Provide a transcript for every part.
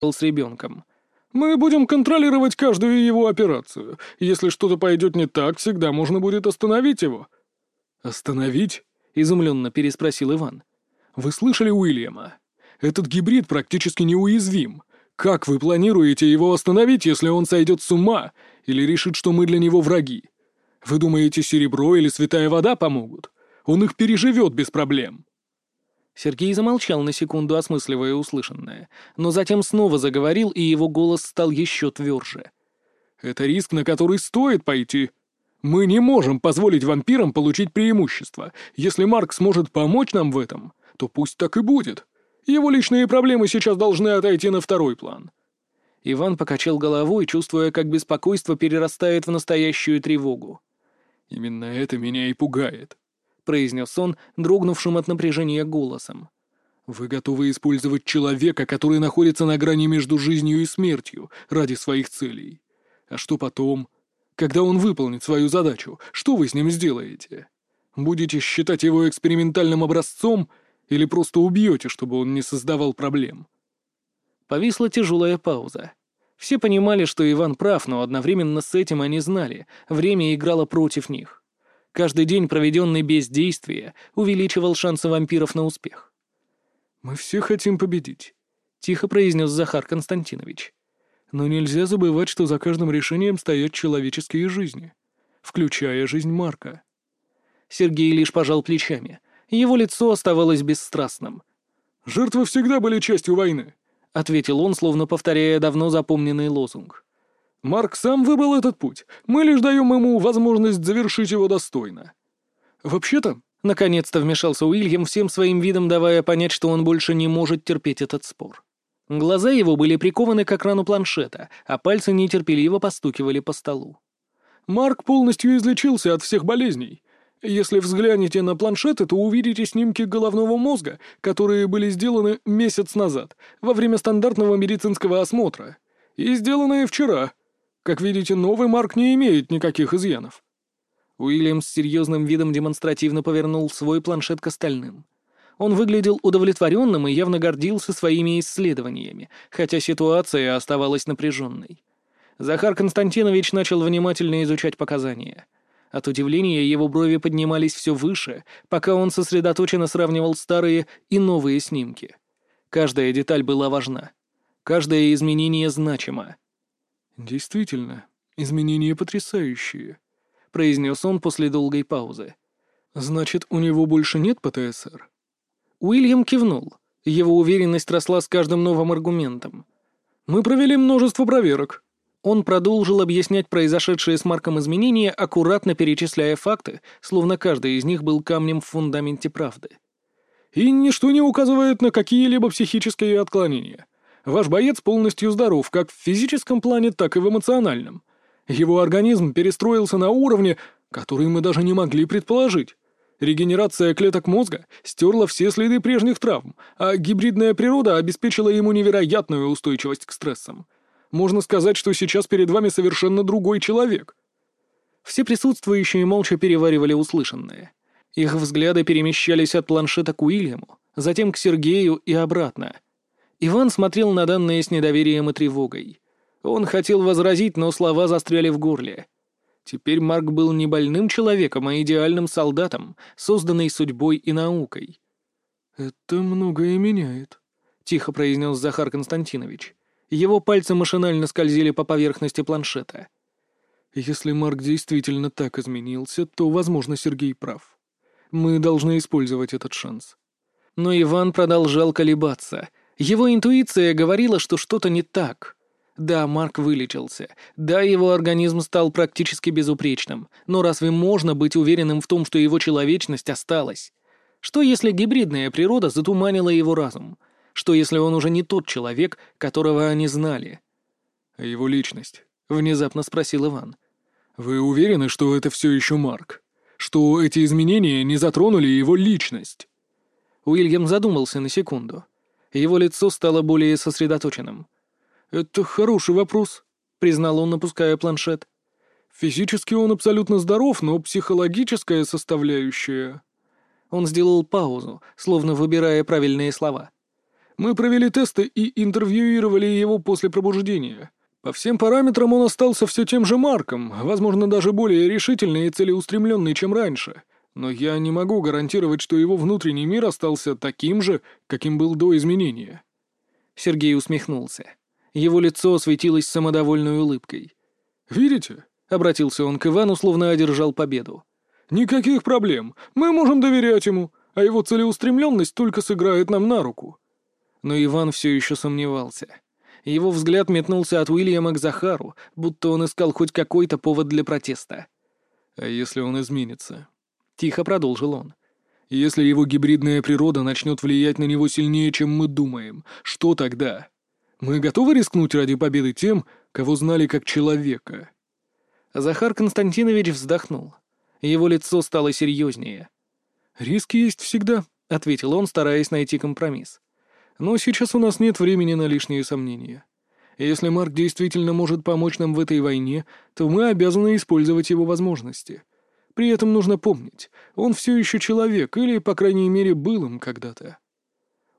с ребенком. «Мы будем контролировать каждую его операцию. Если что-то пойдет не так, всегда можно будет остановить его». «Остановить?» — изумленно переспросил Иван. «Вы слышали Уильяма? Этот гибрид практически неуязвим. Как вы планируете его остановить, если он сойдет с ума или решит, что мы для него враги? Вы думаете, серебро или святая вода помогут? Он их переживет без проблем». Сергей замолчал на секунду, осмысливая услышанное, но затем снова заговорил, и его голос стал еще тверже. «Это риск, на который стоит пойти. Мы не можем позволить вампирам получить преимущество. Если Марк сможет помочь нам в этом, то пусть так и будет. Его личные проблемы сейчас должны отойти на второй план». Иван покачал головой, чувствуя, как беспокойство перерастает в настоящую тревогу. «Именно это меня и пугает произнес он, дрогнувшим от напряжения голосом. «Вы готовы использовать человека, который находится на грани между жизнью и смертью, ради своих целей. А что потом? Когда он выполнит свою задачу, что вы с ним сделаете? Будете считать его экспериментальным образцом или просто убьете, чтобы он не создавал проблем?» Повисла тяжелая пауза. Все понимали, что Иван прав, но одновременно с этим они знали, время играло против них. Каждый день, проведенный без действия, увеличивал шансы вампиров на успех. «Мы все хотим победить», — тихо произнес Захар Константинович. «Но нельзя забывать, что за каждым решением стоят человеческие жизни, включая жизнь Марка». Сергей лишь пожал плечами. Его лицо оставалось бесстрастным. «Жертвы всегда были частью войны», — ответил он, словно повторяя давно запомненный лозунг. Марк сам выбрал этот путь. Мы лишь даем ему возможность завершить его достойно. Вообще-то, наконец-то вмешался Уильям, всем своим видом давая понять, что он больше не может терпеть этот спор. Глаза его были прикованы к экрану планшета, а пальцы нетерпеливо постукивали по столу. Марк полностью излечился от всех болезней. Если взглянете на планшеты, то увидите снимки головного мозга, которые были сделаны месяц назад, во время стандартного медицинского осмотра. И сделанные вчера. Как видите, новый Марк не имеет никаких изъянов». Уильям с серьезным видом демонстративно повернул свой планшет к остальным. Он выглядел удовлетворенным и явно гордился своими исследованиями, хотя ситуация оставалась напряженной. Захар Константинович начал внимательно изучать показания. От удивления его брови поднимались все выше, пока он сосредоточенно сравнивал старые и новые снимки. Каждая деталь была важна. Каждое изменение значимо. «Действительно, изменения потрясающие», — произнес он после долгой паузы. «Значит, у него больше нет ПТСР?» Уильям кивнул. Его уверенность росла с каждым новым аргументом. «Мы провели множество проверок». Он продолжил объяснять произошедшие с Марком изменения, аккуратно перечисляя факты, словно каждый из них был камнем в фундаменте правды. «И ничто не указывает на какие-либо психические отклонения. Ваш боец полностью здоров как в физическом плане, так и в эмоциональном. Его организм перестроился на уровне, который мы даже не могли предположить. Регенерация клеток мозга стерла все следы прежних травм, а гибридная природа обеспечила ему невероятную устойчивость к стрессам. Можно сказать, что сейчас перед вами совершенно другой человек. Все присутствующие молча переваривали услышанное. Их взгляды перемещались от планшета к Уильяму, затем к Сергею и обратно — Иван смотрел на данные с недоверием и тревогой. Он хотел возразить, но слова застряли в горле. Теперь Марк был не больным человеком, а идеальным солдатом, созданный судьбой и наукой. «Это многое меняет», — тихо произнес Захар Константинович. Его пальцы машинально скользили по поверхности планшета. «Если Марк действительно так изменился, то, возможно, Сергей прав. Мы должны использовать этот шанс». Но Иван продолжал колебаться — его интуиция говорила, что что-то не так. Да, Марк вылечился. Да, его организм стал практически безупречным. Но разве можно быть уверенным в том, что его человечность осталась? Что если гибридная природа затуманила его разум? Что если он уже не тот человек, которого они знали? «А его личность?» — внезапно спросил Иван. «Вы уверены, что это все еще Марк? Что эти изменения не затронули его личность?» Уильям задумался на секунду. Его лицо стало более сосредоточенным. «Это хороший вопрос», — признал он, опуская планшет. «Физически он абсолютно здоров, но психологическая составляющая...» Он сделал паузу, словно выбирая правильные слова. Мы провели тесты и интервьюировали его после пробуждения. По всем параметрам он остался все тем же Марком, возможно, даже более решительный и целеустремленный, чем раньше. Но я не могу гарантировать, что его внутренний мир остался таким же, каким был до изменения. Сергей усмехнулся. Его лицо осветилось самодовольной улыбкой. «Видите?» — обратился он к Ивану, словно одержал победу. «Никаких проблем. Мы можем доверять ему, а его целеустремленность только сыграет нам на руку». Но Иван все еще сомневался. Его взгляд метнулся от Уильяма к Захару, будто он искал хоть какой-то повод для протеста. «А если он изменится?» — тихо продолжил он. «Если его гибридная природа начнет влиять на него сильнее, чем мы думаем, что тогда? Мы готовы рискнуть ради победы тем, кого знали как человека?» Захар Константинович вздохнул. Его лицо стало серьезнее. «Риски есть всегда», — ответил он, стараясь найти компромисс. «Но сейчас у нас нет времени на лишние сомнения. Если Марк действительно может помочь нам в этой войне, то мы обязаны использовать его возможности. При этом нужно помнить, он все еще человек, или, по крайней мере, был им когда-то».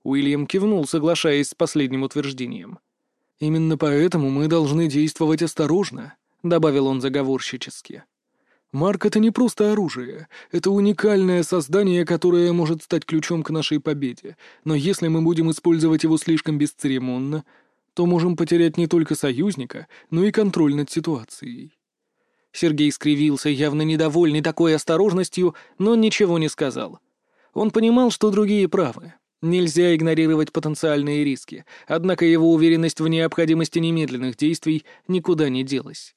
Уильям кивнул, соглашаясь с последним утверждением. «Именно поэтому мы должны действовать осторожно», — добавил он заговорщически. «Марк — это не просто оружие. Это уникальное создание, которое может стать ключом к нашей победе. Но если мы будем использовать его слишком бесцеремонно, то можем потерять не только союзника, но и контроль над ситуацией». Сергей скривился, явно недовольный такой осторожностью, но ничего не сказал. Он понимал, что другие правы. Нельзя игнорировать потенциальные риски, однако его уверенность в необходимости немедленных действий никуда не делась.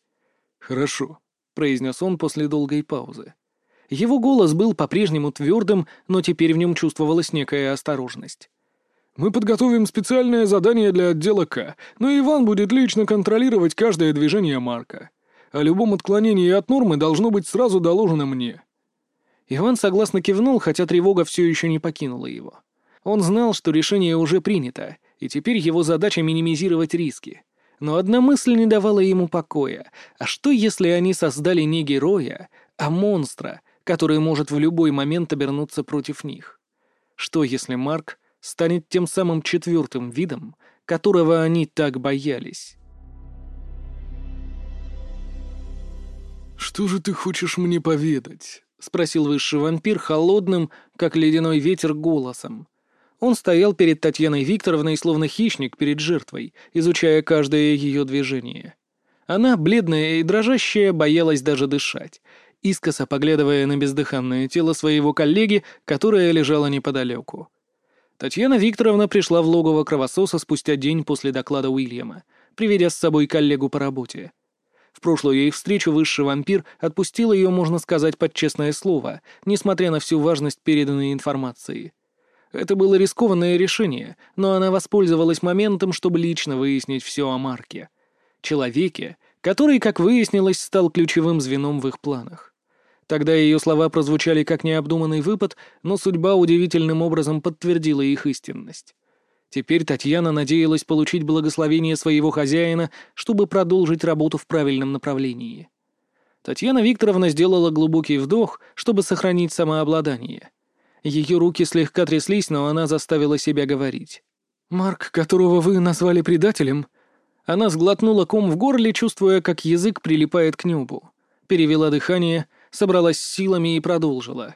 «Хорошо», — произнес он после долгой паузы. Его голос был по-прежнему твердым, но теперь в нем чувствовалась некая осторожность. «Мы подготовим специальное задание для отдела К, но Иван будет лично контролировать каждое движение Марка. О любом отклонении от нормы должно быть сразу доложено мне». Иван согласно кивнул, хотя тревога все еще не покинула его. Он знал, что решение уже принято, и теперь его задача минимизировать риски. Но одна мысль не давала ему покоя. А что, если они создали не героя, а монстра, который может в любой момент обернуться против них? Что, если Марк станет тем самым четвертым видом, которого они так боялись? «Что же ты хочешь мне поведать?» — спросил высший вампир холодным, как ледяной ветер, голосом. Он стоял перед Татьяной Викторовной, словно хищник перед жертвой, изучая каждое ее движение. Она, бледная и дрожащая, боялась даже дышать, искоса поглядывая на бездыханное тело своего коллеги, которое лежало неподалеку. Татьяна Викторовна пришла в логово кровососа спустя день после доклада Уильяма, приведя с собой коллегу по работе. Прошлую их встречу высший вампир отпустил ее, можно сказать, под честное слово, несмотря на всю важность переданной информации. Это было рискованное решение, но она воспользовалась моментом, чтобы лично выяснить все о Марке. Человеке, который, как выяснилось, стал ключевым звеном в их планах. Тогда ее слова прозвучали как необдуманный выпад, но судьба удивительным образом подтвердила их истинность. Теперь Татьяна надеялась получить благословение своего хозяина, чтобы продолжить работу в правильном направлении. Татьяна Викторовна сделала глубокий вдох, чтобы сохранить самообладание — ее руки слегка тряслись, но она заставила себя говорить. «Марк, которого вы назвали предателем...» Она сглотнула ком в горле, чувствуя, как язык прилипает к небу. Перевела дыхание, собралась с силами и продолжила.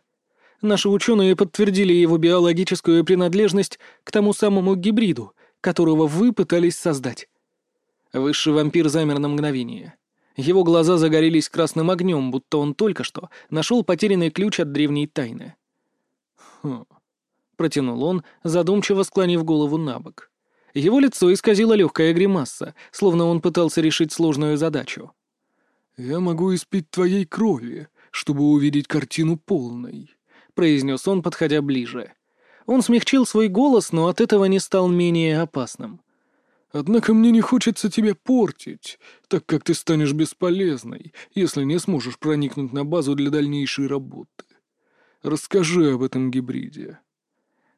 Наши ученые подтвердили его биологическую принадлежность к тому самому гибриду, которого вы пытались создать. Высший вампир замер на мгновение. Его глаза загорелись красным огнем, будто он только что нашел потерянный ключ от древней тайны. «Хм...» — протянул он, задумчиво склонив голову на бок. Его лицо исказило легкая гримаса, словно он пытался решить сложную задачу. «Я могу испить твоей крови, чтобы увидеть картину полной», — произнес он, подходя ближе. Он смягчил свой голос, но от этого не стал менее опасным. «Однако мне не хочется тебя портить, так как ты станешь бесполезной, если не сможешь проникнуть на базу для дальнейшей работы. Расскажи об этом гибриде».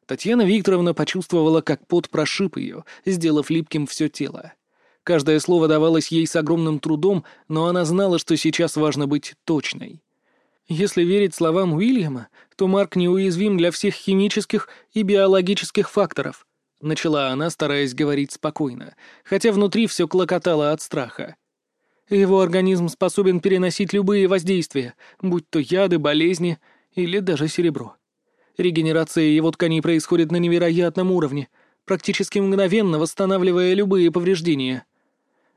Татьяна Викторовна почувствовала, как пот прошиб ее, сделав липким все тело. Каждое слово давалось ей с огромным трудом, но она знала, что сейчас важно быть точной. Если верить словам Уильяма, то Марк неуязвим для всех химических и биологических факторов, — начала она, стараясь говорить спокойно, хотя внутри все клокотало от страха. «Его организм способен переносить любые воздействия, будь то яды, болезни или даже серебро. Регенерация его тканей происходит на невероятном уровне, практически мгновенно восстанавливая любые повреждения».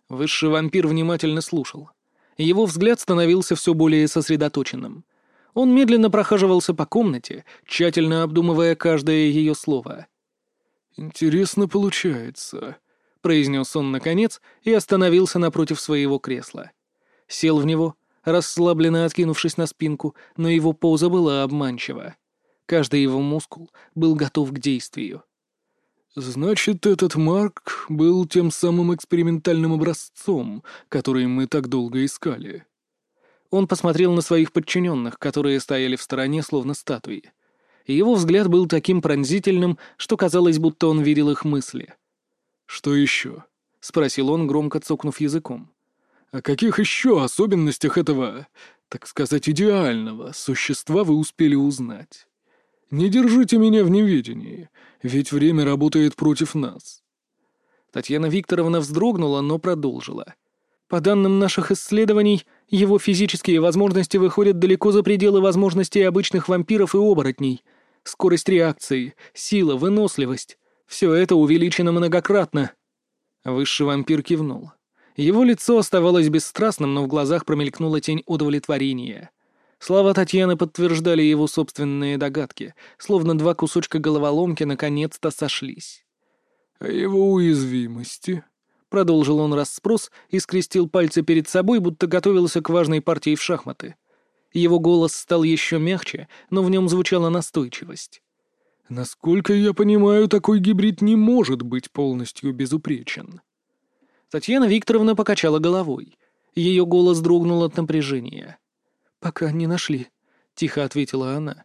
Высший вампир внимательно слушал. Его взгляд становился все более сосредоточенным. Он медленно прохаживался по комнате, тщательно обдумывая каждое ее слово. «Интересно получается», — произнес он наконец и остановился напротив своего кресла. Сел в него, расслабленно откинувшись на спинку, но его поза была обманчива. Каждый его мускул был готов к действию. «Значит, этот Марк был тем самым экспериментальным образцом, который мы так долго искали». Он посмотрел на своих подчиненных, которые стояли в стороне, словно статуи. Его взгляд был таким пронзительным, что казалось, будто он видел их мысли. «Что еще?» — спросил он, громко цокнув языком. «О каких еще особенностях этого, так сказать, идеального существа вы успели узнать? Не держите меня в неведении, ведь время работает против нас». Татьяна Викторовна вздрогнула, но продолжила. «По данным наших исследований, его физические возможности выходят далеко за пределы возможностей обычных вампиров и оборотней. Скорость реакции, сила, выносливость — все это увеличено многократно». Высший вампир кивнул. Его лицо оставалось бесстрастным, но в глазах промелькнула тень удовлетворения. Слова Татьяны подтверждали его собственные догадки, словно два кусочка головоломки наконец-то сошлись. «О его уязвимости?» Продолжил он расспрос и скрестил пальцы перед собой, будто готовился к важной партии в шахматы. Его голос стал еще мягче, но в нем звучала настойчивость. «Насколько я понимаю, такой гибрид не может быть полностью безупречен». Татьяна Викторовна покачала головой. Ее голос дрогнул от напряжения. «Пока не нашли», — тихо ответила она.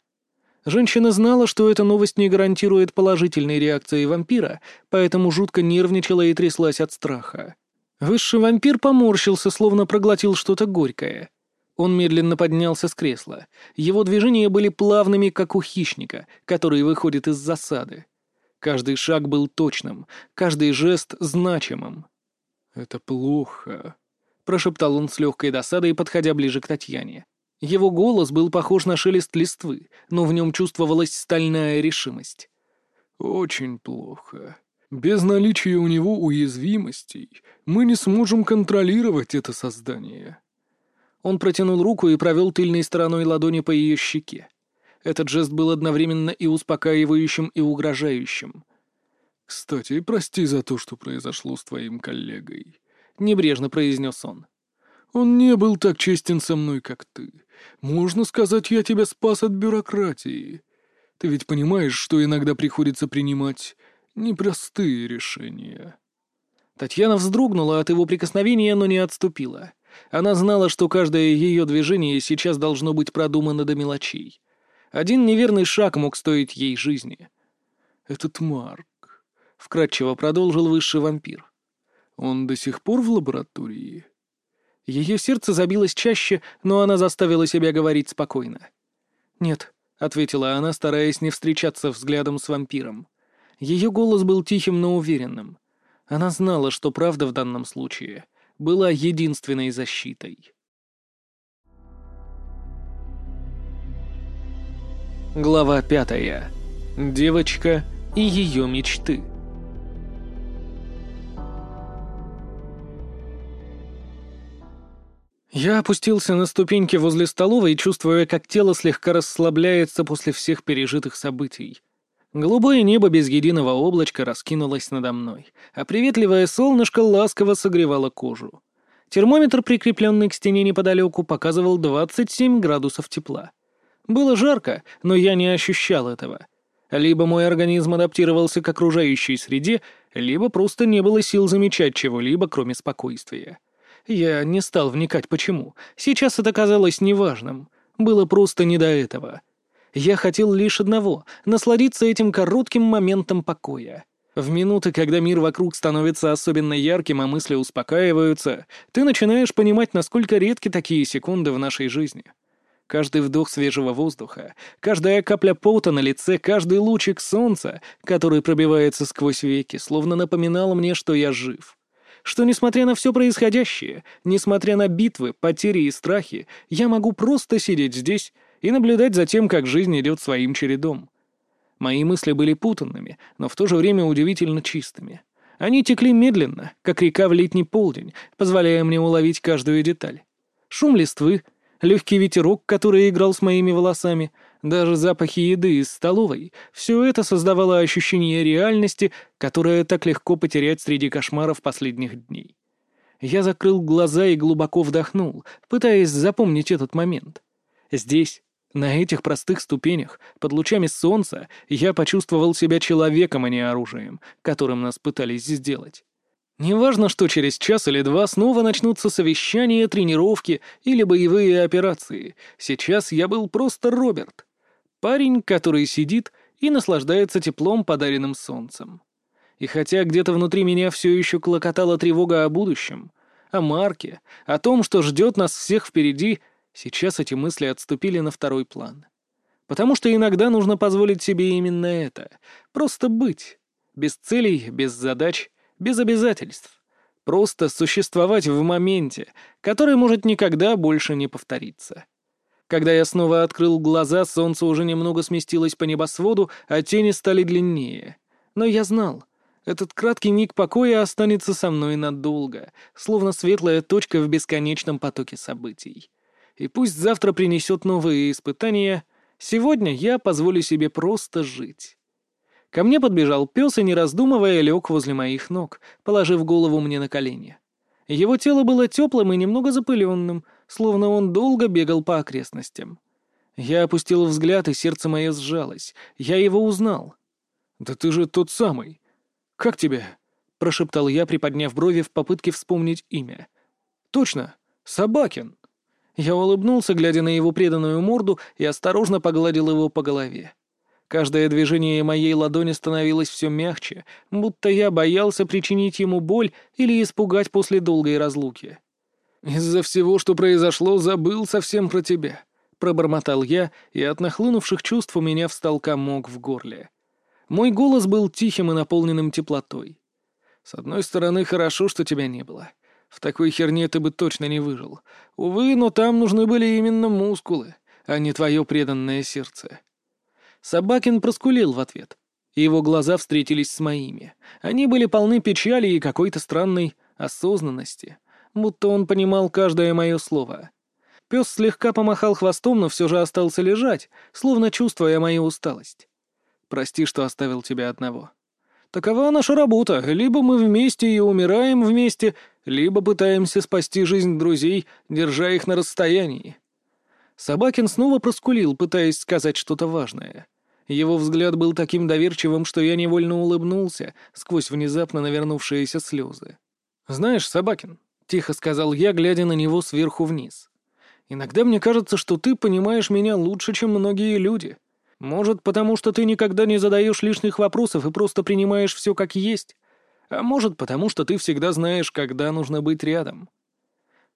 Женщина знала, что эта новость не гарантирует положительной реакции вампира, поэтому жутко нервничала и тряслась от страха. Высший вампир поморщился, словно проглотил что-то горькое. Он медленно поднялся с кресла. Его движения были плавными, как у хищника, который выходит из засады. Каждый шаг был точным, каждый жест значимым. «Это плохо», — прошептал он с легкой досадой, подходя ближе к Татьяне. Его голос был похож на шелест листвы, но в нем чувствовалась стальная решимость. «Очень плохо. Без наличия у него уязвимостей мы не сможем контролировать это создание». Он протянул руку и провел тыльной стороной ладони по ее щеке. Этот жест был одновременно и успокаивающим, и угрожающим. «Кстати, прости за то, что произошло с твоим коллегой», — небрежно произнес он. «Он не был так честен со мной, как ты. Можно сказать, я тебя спас от бюрократии. Ты ведь понимаешь, что иногда приходится принимать непростые решения». Татьяна вздрогнула от его прикосновения, но не отступила. Она знала, что каждое ее движение сейчас должно быть продумано до мелочей. Один неверный шаг мог стоить ей жизни. «Этот Марк», — вкратчиво продолжил высший вампир. «Он до сих пор в лаборатории?» Ее сердце забилось чаще, но она заставила себя говорить спокойно. «Нет», — ответила она, стараясь не встречаться взглядом с вампиром. Ее голос был тихим, но уверенным. Она знала, что правда в данном случае была единственной защитой. Глава пятая. Девочка и ее мечты. Я опустился на ступеньки возле столовой, чувствуя, как тело слегка расслабляется после всех пережитых событий. Голубое небо без единого облачка раскинулось надо мной, а приветливое солнышко ласково согревало кожу. Термометр, прикрепленный к стене неподалеку, показывал 27 градусов тепла. Было жарко, но я не ощущал этого. Либо мой организм адаптировался к окружающей среде, либо просто не было сил замечать чего-либо, кроме спокойствия. Я не стал вникать почему. Сейчас это казалось неважным. Было просто не до этого. Я хотел лишь одного — насладиться этим коротким моментом покоя. В минуты, когда мир вокруг становится особенно ярким, а мысли успокаиваются, ты начинаешь понимать, насколько редки такие секунды в нашей жизни. Каждый вдох свежего воздуха, каждая капля пота на лице, каждый лучик солнца, который пробивается сквозь веки, словно напоминал мне, что я жив. Что, несмотря на все происходящее, несмотря на битвы, потери и страхи, я могу просто сидеть здесь и наблюдать за тем, как жизнь идет своим чередом. Мои мысли были путанными, но в то же время удивительно чистыми. Они текли медленно, как река в летний полдень, позволяя мне уловить каждую деталь. Шум листвы, легкий ветерок, который играл с моими волосами, даже запахи еды из столовой — все это создавало ощущение реальности, которое так легко потерять среди кошмаров последних дней. Я закрыл глаза и глубоко вдохнул, пытаясь запомнить этот момент. Здесь, на этих простых ступенях, под лучами солнца, я почувствовал себя человеком, а не оружием, которым нас пытались сделать. Неважно, что через час или два снова начнутся совещания, тренировки или боевые операции. Сейчас я был просто Роберт. Парень, который сидит и наслаждается теплом, подаренным солнцем. И хотя где-то внутри меня все еще клокотала тревога о будущем, о Марке, о том, что ждет нас всех впереди, сейчас эти мысли отступили на второй план. Потому что иногда нужно позволить себе именно это — просто быть. Без целей, без задач — без обязательств. Просто существовать в моменте, который может никогда больше не повториться. Когда я снова открыл глаза, солнце уже немного сместилось по небосводу, а тени стали длиннее. Но я знал, этот краткий миг покоя останется со мной надолго, словно светлая точка в бесконечном потоке событий. И пусть завтра принесет новые испытания, сегодня я позволю себе просто жить. Ко мне подбежал пес и, не раздумывая, лег возле моих ног, положив голову мне на колени. Его тело было теплым и немного запыленным, словно он долго бегал по окрестностям. Я опустил взгляд, и сердце мое сжалось. Я его узнал. «Да ты же тот самый. Как тебя?» — прошептал я, приподняв брови в попытке вспомнить имя. «Точно, Собакин». Я улыбнулся, глядя на его преданную морду, и осторожно погладил его по голове. Каждое движение моей ладони становилось все мягче, будто я боялся причинить ему боль или испугать после долгой разлуки. «Из-за всего, что произошло, забыл совсем про тебя», — пробормотал я, и от нахлынувших чувств у меня встал комок в горле. Мой голос был тихим и наполненным теплотой. «С одной стороны, хорошо, что тебя не было. В такой херне ты бы точно не выжил. Увы, но там нужны были именно мускулы, а не твое преданное сердце». Собакин проскулил в ответ. Его глаза встретились с моими. Они были полны печали и какой-то странной осознанности, будто он понимал каждое мое слово. Пес слегка помахал хвостом, но все же остался лежать, словно чувствуя мою усталость. «Прости, что оставил тебя одного». Такова наша работа. Либо мы вместе и умираем вместе, либо пытаемся спасти жизнь друзей, держа их на расстоянии. Собакин снова проскулил, пытаясь сказать что-то важное. Его взгляд был таким доверчивым, что я невольно улыбнулся сквозь внезапно навернувшиеся слезы. «Знаешь, Собакин», — тихо сказал я, глядя на него сверху вниз, «иногда мне кажется, что ты понимаешь меня лучше, чем многие люди. Может, потому что ты никогда не задаешь лишних вопросов и просто принимаешь все как есть, а может, потому что ты всегда знаешь, когда нужно быть рядом».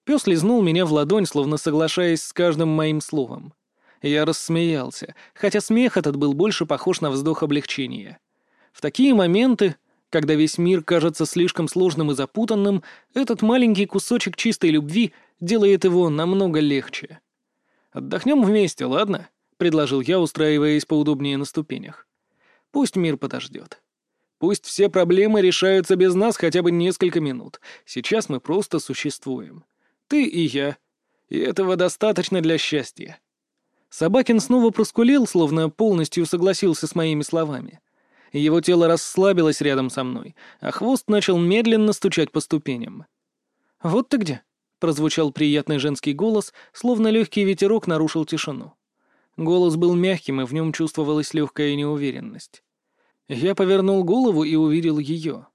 Пес лизнул меня в ладонь, словно соглашаясь с каждым моим словом. Я рассмеялся, хотя смех этот был больше похож на вздох облегчения. В такие моменты, когда весь мир кажется слишком сложным и запутанным, этот маленький кусочек чистой любви делает его намного легче. «Отдохнем вместе, ладно?» — предложил я, устраиваясь поудобнее на ступенях. «Пусть мир подождет. Пусть все проблемы решаются без нас хотя бы несколько минут. Сейчас мы просто существуем. Ты и я. И этого достаточно для счастья». Собакин снова проскулил, словно полностью согласился с моими словами. Его тело расслабилось рядом со мной, а хвост начал медленно стучать по ступеням. «Вот ты где?» — прозвучал приятный женский голос, словно легкий ветерок нарушил тишину. Голос был мягким, и в нем чувствовалась легкая неуверенность. Я повернул голову и увидел ее.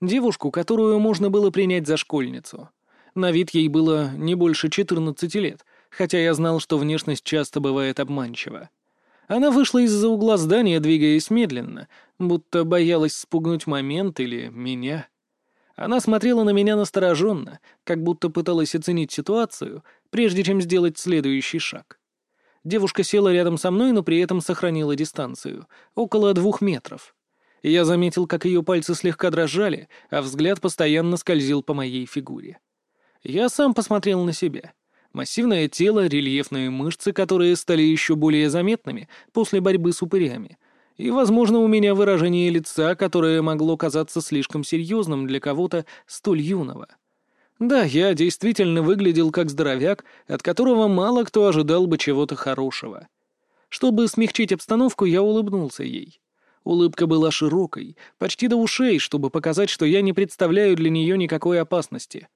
Девушку, которую можно было принять за школьницу. На вид ей было не больше 14 лет, хотя я знал, что внешность часто бывает обманчива. Она вышла из-за угла здания, двигаясь медленно, будто боялась спугнуть момент или меня. Она смотрела на меня настороженно, как будто пыталась оценить ситуацию, прежде чем сделать следующий шаг. Девушка села рядом со мной, но при этом сохранила дистанцию. Около двух метров. Я заметил, как ее пальцы слегка дрожали, а взгляд постоянно скользил по моей фигуре. Я сам посмотрел на себя. Массивное тело, рельефные мышцы, которые стали еще более заметными после борьбы с упырями. И, возможно, у меня выражение лица, которое могло казаться слишком серьезным для кого-то столь юного. Да, я действительно выглядел как здоровяк, от которого мало кто ожидал бы чего-то хорошего. Чтобы смягчить обстановку, я улыбнулся ей. Улыбка была широкой, почти до ушей, чтобы показать, что я не представляю для нее никакой опасности.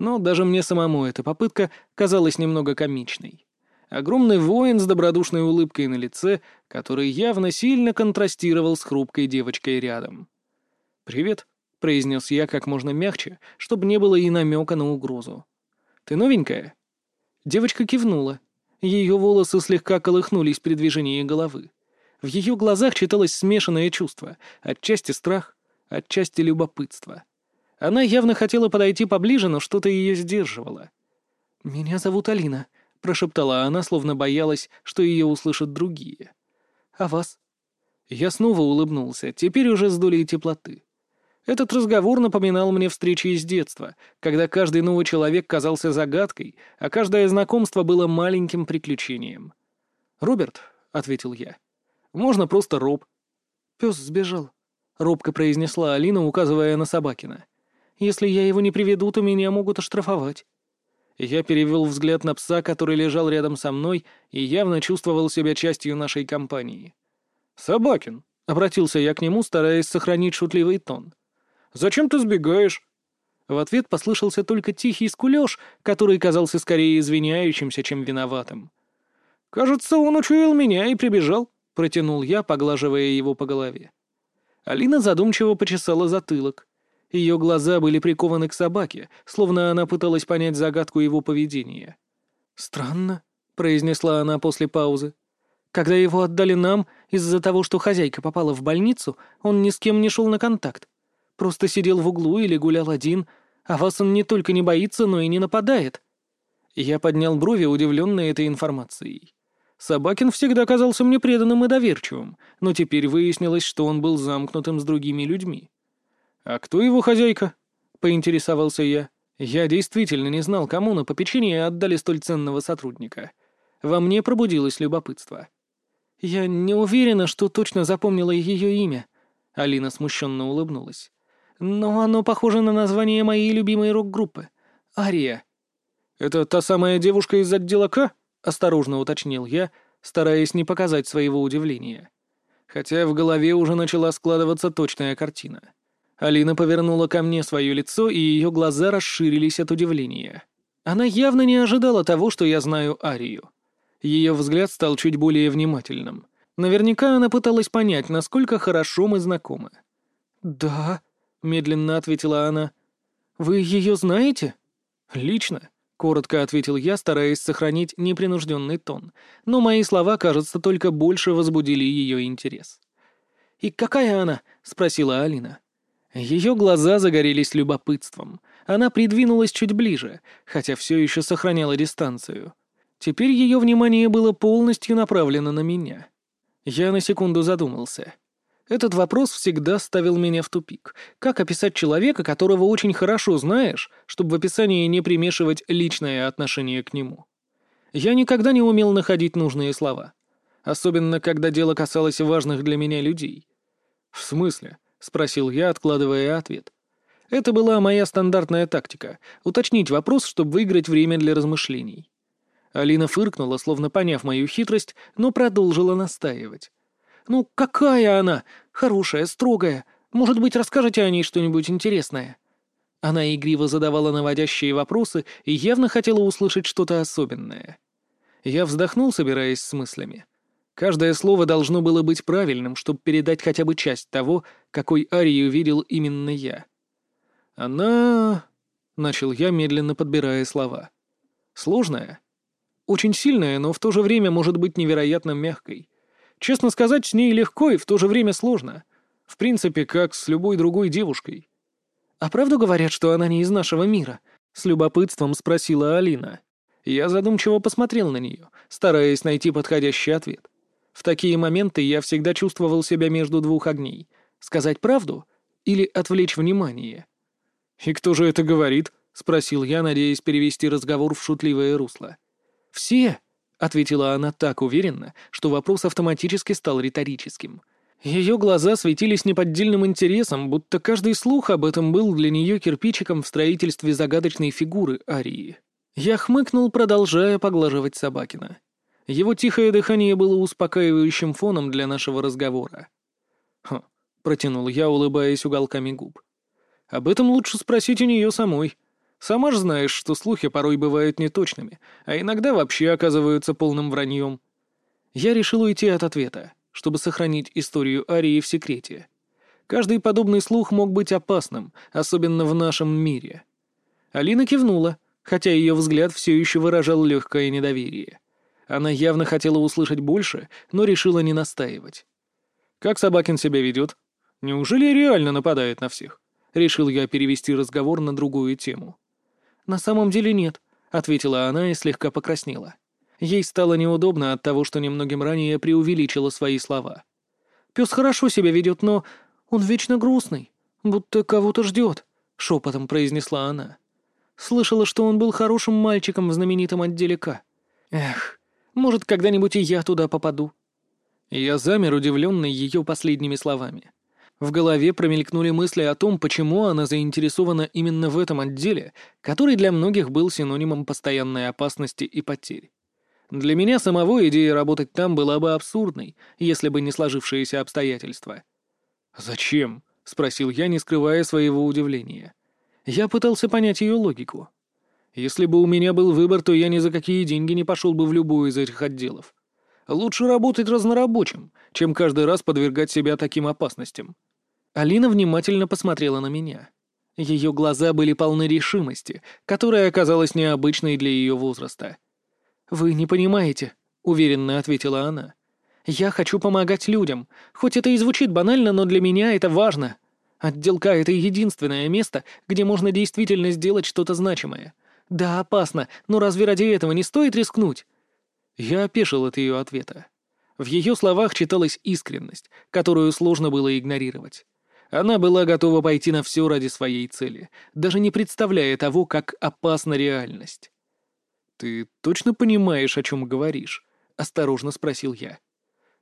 Но даже мне самому эта попытка казалась немного комичной. Огромный воин с добродушной улыбкой на лице, который явно сильно контрастировал с хрупкой девочкой рядом. «Привет», — произнес я как можно мягче, чтобы не было и намека на угрозу. «Ты новенькая?» Девочка кивнула. Ее волосы слегка колыхнулись при движении головы. В ее глазах читалось смешанное чувство, отчасти страх, отчасти любопытство. Она явно хотела подойти поближе, но что-то ее сдерживало. «Меня зовут Алина», — прошептала она, словно боялась, что ее услышат другие. «А вас?» Я снова улыбнулся, теперь уже с долей теплоты. Этот разговор напоминал мне встречи из детства, когда каждый новый человек казался загадкой, а каждое знакомство было маленьким приключением. «Роберт», — ответил я, — «можно просто Роб». «Пес сбежал», — робко произнесла Алина, указывая на Собакина. «Если я его не приведу, то меня могут оштрафовать». Я перевел взгляд на пса, который лежал рядом со мной и явно чувствовал себя частью нашей компании. «Собакин», — обратился я к нему, стараясь сохранить шутливый тон. Зачем ты сбегаешь?» В ответ послышался только тихий скулёж, который казался скорее извиняющимся, чем виноватым. «Кажется, он учуял меня и прибежал», — протянул я, поглаживая его по голове. Алина задумчиво почесала затылок. Ее глаза были прикованы к собаке, словно она пыталась понять загадку его поведения. «Странно», — произнесла она после паузы. «Когда его отдали нам, из-за того, что хозяйка попала в больницу, он ни с кем не шел на контакт. Просто сидел в углу или гулял один, а вас он не только не боится, но и не нападает». Я поднял брови, удивленный этой информацией. Собакин всегда казался мне преданным и доверчивым, но теперь выяснилось, что он был замкнутым с другими людьми. «А кто его хозяйка?» — поинтересовался я. Я действительно не знал, кому на попечение отдали столь ценного сотрудника. Во мне пробудилось любопытство. «Я не уверена, что точно запомнила ее имя», — Алина смущенно улыбнулась. Но оно похоже на название моей любимой рок-группы. Ария. «Это та самая девушка из отдела К?» — осторожно уточнил я, стараясь не показать своего удивления. Хотя в голове уже начала складываться точная картина. Алина повернула ко мне свое лицо, и ее глаза расширились от удивления. Она явно не ожидала того, что я знаю Арию. Ее взгляд стал чуть более внимательным. Наверняка она пыталась понять, насколько хорошо мы знакомы. «Да», — медленно ответила она. «Вы ее знаете?» «Лично», — коротко ответил я, стараясь сохранить непринужденный тон, но мои слова, кажется, только больше возбудили ее интерес. «И какая она?» — спросила Алина. Ее глаза загорелись любопытством. Она придвинулась чуть ближе, хотя все еще сохраняла дистанцию. Теперь ее внимание было полностью направлено на меня. Я на секунду задумался. Этот вопрос всегда ставил меня в тупик. Как описать человека, которого очень хорошо знаешь, чтобы в описании не примешивать личное отношение к нему? Я никогда не умел находить нужные слова. Особенно, когда дело касалось важных для меня людей. «В смысле?» — спросил я, откладывая ответ. Это была моя стандартная тактика — уточнить вопрос, чтобы выиграть время для размышлений. Алина фыркнула, словно поняв мою хитрость, но продолжила настаивать. «Ну, какая она? Хорошая, строгая. Может быть, расскажете о ней что-нибудь интересное?» Она игриво задавала наводящие вопросы и явно хотела услышать что-то особенное. Я вздохнул, собираясь с мыслями. Каждое слово должно было быть правильным, чтобы передать хотя бы часть того, какой Арию видел именно я. «Она...» — начал я, медленно подбирая слова. «Сложная. Очень сильная, но в то же время может быть невероятно мягкой. Честно сказать, с ней легко и в то же время сложно. В принципе, как с любой другой девушкой. «А правду говорят, что она не из нашего мира?» — с любопытством спросила Алина. Я задумчиво посмотрел на нее, стараясь найти подходящий ответ. В такие моменты я всегда чувствовал себя между двух огней. Сказать правду или отвлечь внимание? «И кто же это говорит?» — спросил я, надеясь перевести разговор в шутливое русло. «Все», — ответила она так уверенно, что вопрос автоматически стал риторическим. Ее глаза светились неподдельным интересом, будто каждый слух об этом был для нее кирпичиком в строительстве загадочной фигуры Арии. Я хмыкнул, продолжая поглаживать Собакина. Его тихое дыхание было успокаивающим фоном для нашего разговора. «Хм», — протянул я, улыбаясь уголками губ. «Об этом лучше спросить у нее самой. Сама ж знаешь, что слухи порой бывают неточными, а иногда вообще оказываются полным враньем. Я решил уйти от ответа, чтобы сохранить историю Арии в секрете. Каждый подобный слух мог быть опасным, особенно в нашем мире. Алина кивнула, хотя ее взгляд все еще выражал легкое недоверие. Она явно хотела услышать больше, но решила не настаивать. «Как Собакин себя ведет? Неужели реально нападает на всех?» Решил я перевести разговор на другую тему. «На самом деле нет», — ответила она и слегка покраснела. Ей стало неудобно от того, что немногим ранее преувеличила свои слова. «Пес хорошо себя ведет, но он вечно грустный, будто кого-то ждет», — шепотом произнесла она. Слышала, что он был хорошим мальчиком в знаменитом отделе К. Эх, может, когда-нибудь и я туда попаду. Я замер, удивленный ее последними словами. В голове промелькнули мысли о том, почему она заинтересована именно в этом отделе, который для многих был синонимом постоянной опасности и потерь. Для меня самого идея работать там была бы абсурдной, если бы не сложившиеся обстоятельства. «Зачем?» — спросил я, не скрывая своего удивления. Я пытался понять ее логику. Если бы у меня был выбор, то я ни за какие деньги не пошел бы в любой из этих отделов. Лучше работать разнорабочим, чем каждый раз подвергать себя таким опасностям. Алина внимательно посмотрела на меня. Ее глаза были полны решимости, которая оказалась необычной для ее возраста. «Вы не понимаете», — уверенно ответила она. «Я хочу помогать людям. Хоть это и звучит банально, но для меня это важно. Отделка — это единственное место, где можно действительно сделать что-то значимое. Да, опасно, но разве ради этого не стоит рискнуть?» Я опешил от ее ответа. В ее словах читалась искренность, которую сложно было игнорировать. Она была готова пойти на все ради своей цели, даже не представляя того, как опасна реальность. «Ты точно понимаешь, о чем говоришь?» — осторожно спросил я.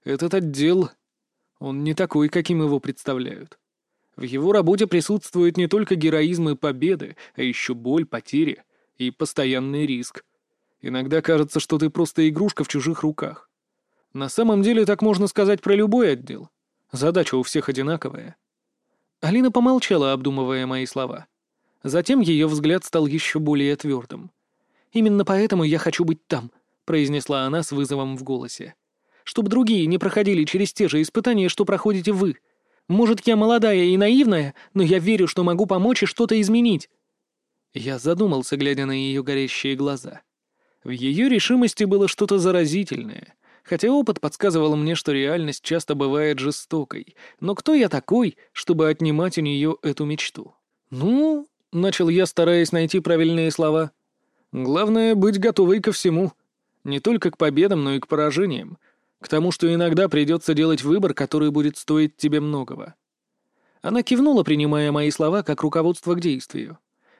«Этот отдел, он не такой, каким его представляют. В его работе присутствует не только героизм и победы, а еще боль, потери и постоянный риск. Иногда кажется, что ты просто игрушка в чужих руках. На самом деле так можно сказать про любой отдел. Задача у всех одинаковая. Алина помолчала, обдумывая мои слова. Затем ее взгляд стал еще более твердым. «Именно поэтому я хочу быть там», — произнесла она с вызовом в голосе. «Чтобы другие не проходили через те же испытания, что проходите вы. Может, я молодая и наивная, но я верю, что могу помочь и что-то изменить». Я задумался, глядя на ее горящие глаза. В ее решимости было что-то заразительное, Хотя опыт подсказывал мне, что реальность часто бывает жестокой. Но кто я такой, чтобы отнимать у нее эту мечту? «Ну...» — начал я, стараясь найти правильные слова. «Главное — быть готовой ко всему. Не только к победам, но и к поражениям. К тому, что иногда придется делать выбор, который будет стоить тебе многого». Она кивнула, принимая мои слова как руководство к действию.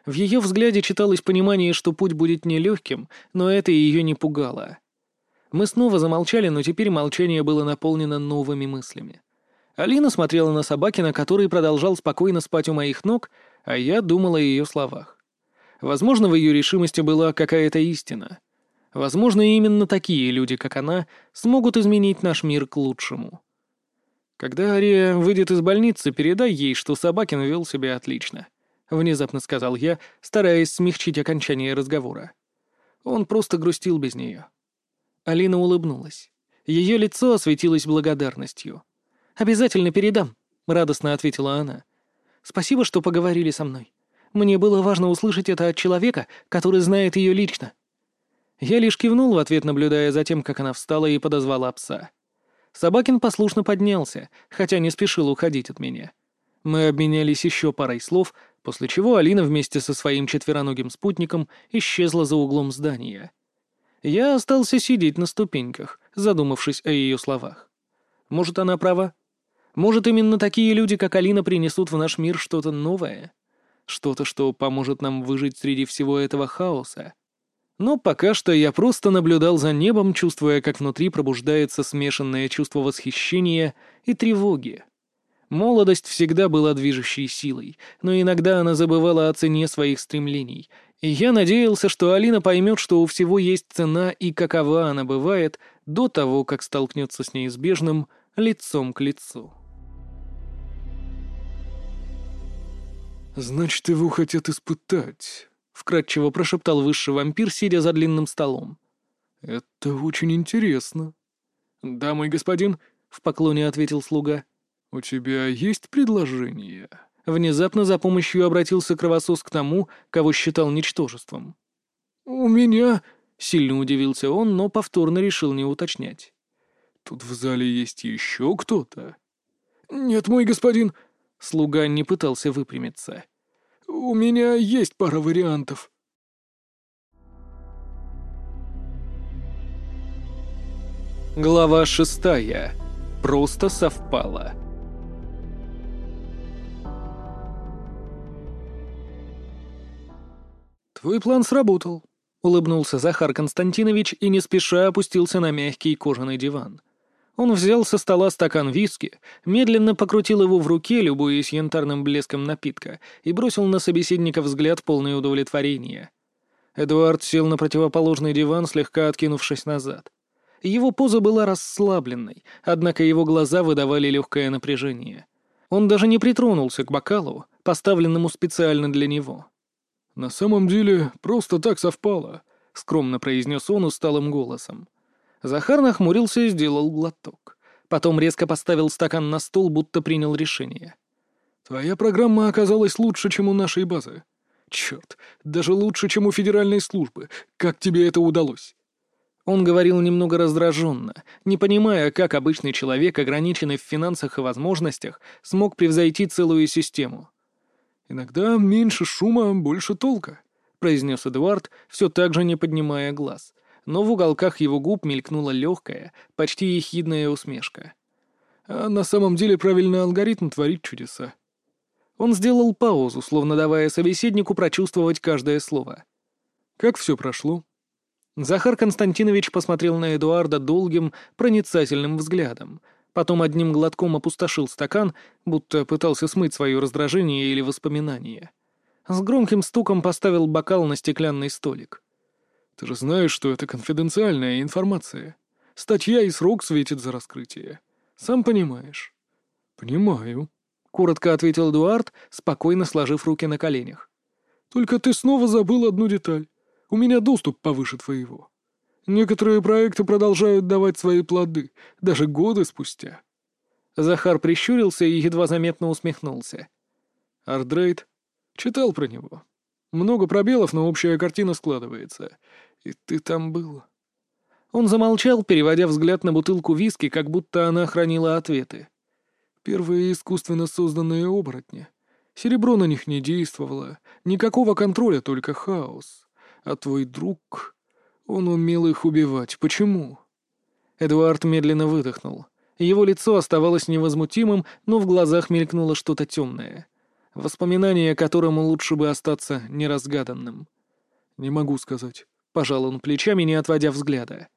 В ее взгляде читалось понимание, что путь будет нелегким, но это ее не пугало. Мы снова замолчали, но теперь молчание было наполнено новыми мыслями. Алина смотрела на Собакина, который продолжал спокойно спать у моих ног, а я думал о ее словах. Возможно, в ее решимости была какая-то истина. Возможно, именно такие люди, как она, смогут изменить наш мир к лучшему. Когда Ария выйдет из больницы, передай ей, что Собакин вел себя отлично. Внезапно сказал я, стараясь смягчить окончание разговора. Он просто грустил без нее. Алина улыбнулась. Ее лицо осветилось благодарностью. «Обязательно передам», — радостно ответила она. «Спасибо, что поговорили со мной. Мне было важно услышать это от человека, который знает ее лично». Я лишь кивнул в ответ, наблюдая за тем, как она встала и подозвала пса. Собакин послушно поднялся, хотя не спешил уходить от меня. Мы обменялись еще парой слов, после чего Алина вместе со своим четвероногим спутником исчезла за углом здания. Я остался сидеть на ступеньках, задумавшись о ее словах. Может, она права? Может, именно такие люди, как Алина, принесут в наш мир что-то новое? Что-то, что поможет нам выжить среди всего этого хаоса? Но пока что я просто наблюдал за небом, чувствуя, как внутри пробуждается смешанное чувство восхищения и тревоги. Молодость всегда была движущей силой, но иногда она забывала о цене своих стремлений, и я надеялся, что Алина поймет, что у всего есть цена и какова она бывает до того, как столкнется с неизбежным лицом к лицу. «Значит, его хотят испытать», — вкратчиво прошептал высший вампир, сидя за длинным столом. «Это очень интересно». «Да, мой господин», — в поклоне ответил слуга. «У тебя есть предложение?» Внезапно за помощью обратился кровосос к тому, кого считал ничтожеством. «У меня...» — сильно удивился он, но повторно решил не уточнять. «Тут в зале есть еще кто-то?» «Нет, мой господин...» Слуга не пытался выпрямиться. «У меня есть пара вариантов». Глава шестая. Просто совпало. «Твой план сработал», — улыбнулся Захар Константинович и не спеша опустился на мягкий кожаный диван. Он взял со стола стакан виски, медленно покрутил его в руке, любуясь янтарным блеском напитка, и бросил на собеседника взгляд полный удовлетворения. Эдуард сел на противоположный диван, слегка откинувшись назад. Его поза была расслабленной, однако его глаза выдавали легкое напряжение. Он даже не притронулся к бокалу, поставленному специально для него. «На самом деле, просто так совпало», — скромно произнес он усталым голосом. Захар нахмурился и сделал глоток. Потом резко поставил стакан на стол, будто принял решение. «Твоя программа оказалась лучше, чем у нашей базы. Черт, даже лучше, чем у федеральной службы. Как тебе это удалось?» Он говорил немного раздраженно, не понимая, как обычный человек, ограниченный в финансах и возможностях, смог превзойти целую систему. «Иногда меньше шума, больше толка», — произнес Эдуард, все так же не поднимая глаз — но в уголках его губ мелькнула легкая, почти ехидная усмешка. А на самом деле правильный алгоритм творит чудеса. Он сделал паузу, словно давая собеседнику прочувствовать каждое слово. Как все прошло? Захар Константинович посмотрел на Эдуарда долгим, проницательным взглядом, потом одним глотком опустошил стакан, будто пытался смыть свое раздражение или воспоминание. С громким стуком поставил бокал на стеклянный столик. Ты же знаешь, что это конфиденциальная информация. Статья и срок светит за раскрытие. Сам понимаешь». «Понимаю», — коротко ответил Эдуард, спокойно сложив руки на коленях. «Только ты снова забыл одну деталь. У меня доступ повыше твоего. Некоторые проекты продолжают давать свои плоды, даже годы спустя». Захар прищурился и едва заметно усмехнулся. «Ардрейд? Читал про него. Много пробелов, но общая картина складывается. И ты там был?» Он замолчал, переводя взгляд на бутылку виски, как будто она хранила ответы. «Первые искусственно созданные оборотни. Серебро на них не действовало. Никакого контроля, только хаос. А твой друг... Он умел их убивать. Почему?» Эдуард медленно выдохнул. Его лицо оставалось невозмутимым, но в глазах мелькнуло что-то темное. Воспоминание, которому лучше бы остаться неразгаданным. «Не могу сказать. Пожал он плечами, не отводя взгляда.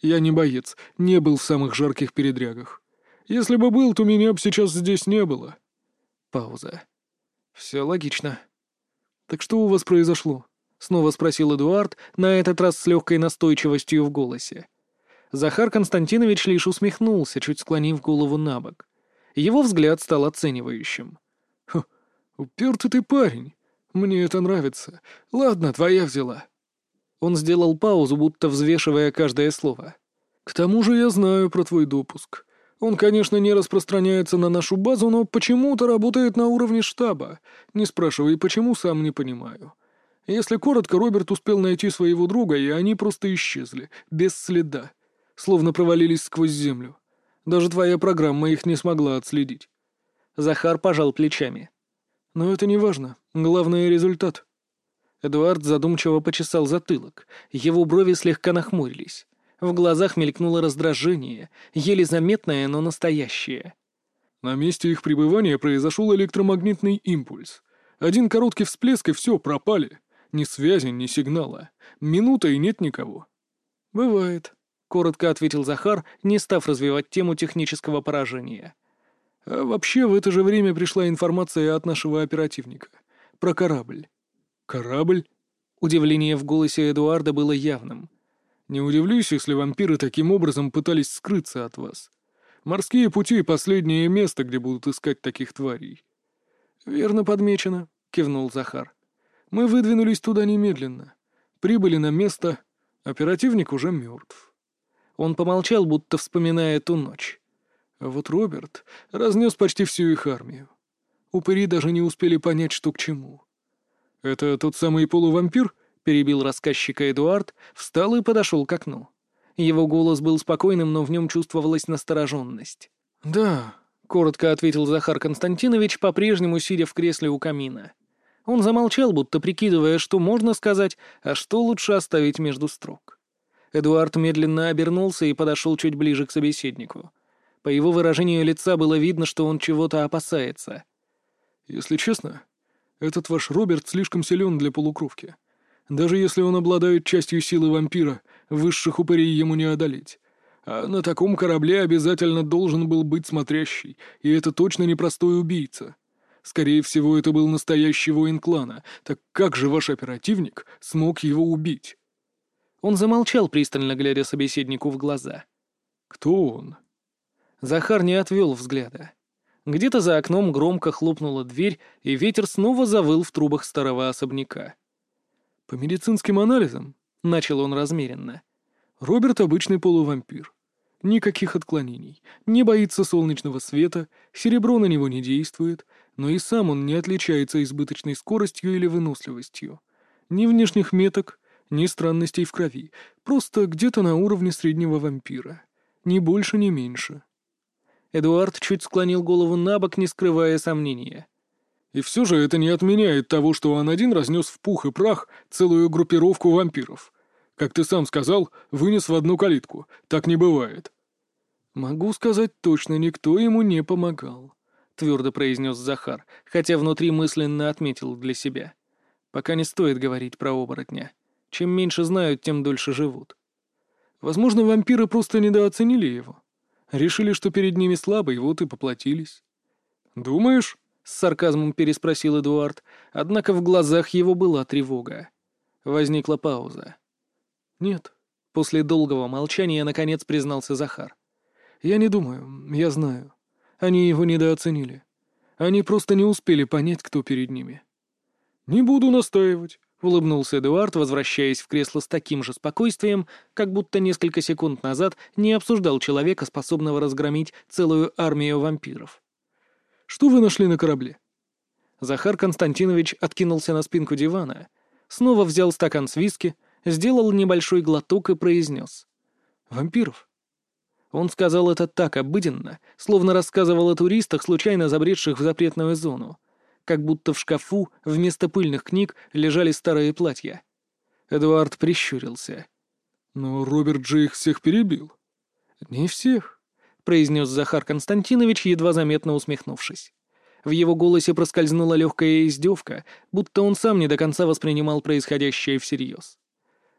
«Я не боец, не был в самых жарких передрягах. Если бы был, то меня бы сейчас здесь не было». Пауза. «Все логично». «Так что у вас произошло?» — снова спросил Эдуард, на этот раз с легкой настойчивостью в голосе. Захар Константинович лишь усмехнулся, чуть склонив голову на бок. Его взгляд стал оценивающим. «Хм, упертый ты парень. Мне это нравится. Ладно, твоя взяла. Он сделал паузу, будто взвешивая каждое слово. «К тому же я знаю про твой допуск. Он, конечно, не распространяется на нашу базу, но почему-то работает на уровне штаба. Не спрашивай, почему, сам не понимаю. Если коротко, Роберт успел найти своего друга, и они просто исчезли, без следа. Словно провалились сквозь землю. Даже твоя программа их не смогла отследить». Захар пожал плечами. «Но это не важно. Главное — результат». Эдуард задумчиво почесал затылок. Его брови слегка нахмурились. В глазах мелькнуло раздражение, еле заметное, но настоящее. На месте их пребывания произошел электромагнитный импульс. Один короткий всплеск, и все, пропали. Ни связи, ни сигнала. Минута, и нет никого. «Бывает», — коротко ответил Захар, не став развивать тему технического поражения. А вообще, в это же время пришла информация от нашего оперативника. Про корабль. «Корабль?» Удивление в голосе Эдуарда было явным. «Не удивлюсь, если вампиры таким образом пытались скрыться от вас. Морские пути — последнее место, где будут искать таких тварей». «Верно подмечено», — кивнул Захар. «Мы выдвинулись туда немедленно. Прибыли на место. Оперативник уже мертв». Он помолчал, будто вспоминая ту ночь. А вот Роберт разнес почти всю их армию. Упыри даже не успели понять, что к чему. «Это тот самый полувампир?» — перебил рассказчика Эдуард, встал и подошел к окну. Его голос был спокойным, но в нем чувствовалась настороженность. «Да», — коротко ответил Захар Константинович, по-прежнему сидя в кресле у камина. Он замолчал, будто прикидывая, что можно сказать, а что лучше оставить между строк. Эдуард медленно обернулся и подошел чуть ближе к собеседнику. По его выражению лица было видно, что он чего-то опасается. «Если честно, этот ваш Роберт слишком силен для полукровки. Даже если он обладает частью силы вампира, высших упырей ему не одолеть. А на таком корабле обязательно должен был быть смотрящий, и это точно не простой убийца. Скорее всего, это был настоящий воин клана. Так как же ваш оперативник смог его убить?» Он замолчал, пристально глядя собеседнику в глаза. «Кто он?» Захар не отвел взгляда. Где-то за окном громко хлопнула дверь, и ветер снова завыл в трубах старого особняка. «По медицинским анализам», — начал он размеренно, — «Роберт — обычный полувампир. Никаких отклонений, не боится солнечного света, серебро на него не действует, но и сам он не отличается избыточной скоростью или выносливостью. Ни внешних меток, ни странностей в крови, просто где-то на уровне среднего вампира. Ни больше, ни меньше. Эдуард чуть склонил голову на бок, не скрывая сомнения. «И все же это не отменяет того, что он один разнес в пух и прах целую группировку вампиров. Как ты сам сказал, вынес в одну калитку. Так не бывает». «Могу сказать точно, никто ему не помогал», — твердо произнес Захар, хотя внутри мысленно отметил для себя. «Пока не стоит говорить про оборотня. Чем меньше знают, тем дольше живут». Возможно, вампиры просто недооценили его. Решили, что перед ними слабый, вот и поплатились. «Думаешь?» — с сарказмом переспросил Эдуард, однако в глазах его была тревога. Возникла пауза. «Нет», — после долгого молчания наконец признался Захар. «Я не думаю, я знаю. Они его недооценили. Они просто не успели понять, кто перед ними». «Не буду настаивать», — улыбнулся Эдуард, возвращаясь в кресло с таким же спокойствием, как будто несколько секунд назад не обсуждал человека, способного разгромить целую армию вампиров. «Что вы нашли на корабле?» Захар Константинович откинулся на спинку дивана, снова взял стакан с виски, сделал небольшой глоток и произнес. «Вампиров». Он сказал это так обыденно, словно рассказывал о туристах, случайно забредших в запретную зону как будто в шкафу вместо пыльных книг лежали старые платья. Эдуард прищурился. «Но Роберт же их всех перебил». «Не всех», — произнес Захар Константинович, едва заметно усмехнувшись. В его голосе проскользнула легкая издевка, будто он сам не до конца воспринимал происходящее всерьез.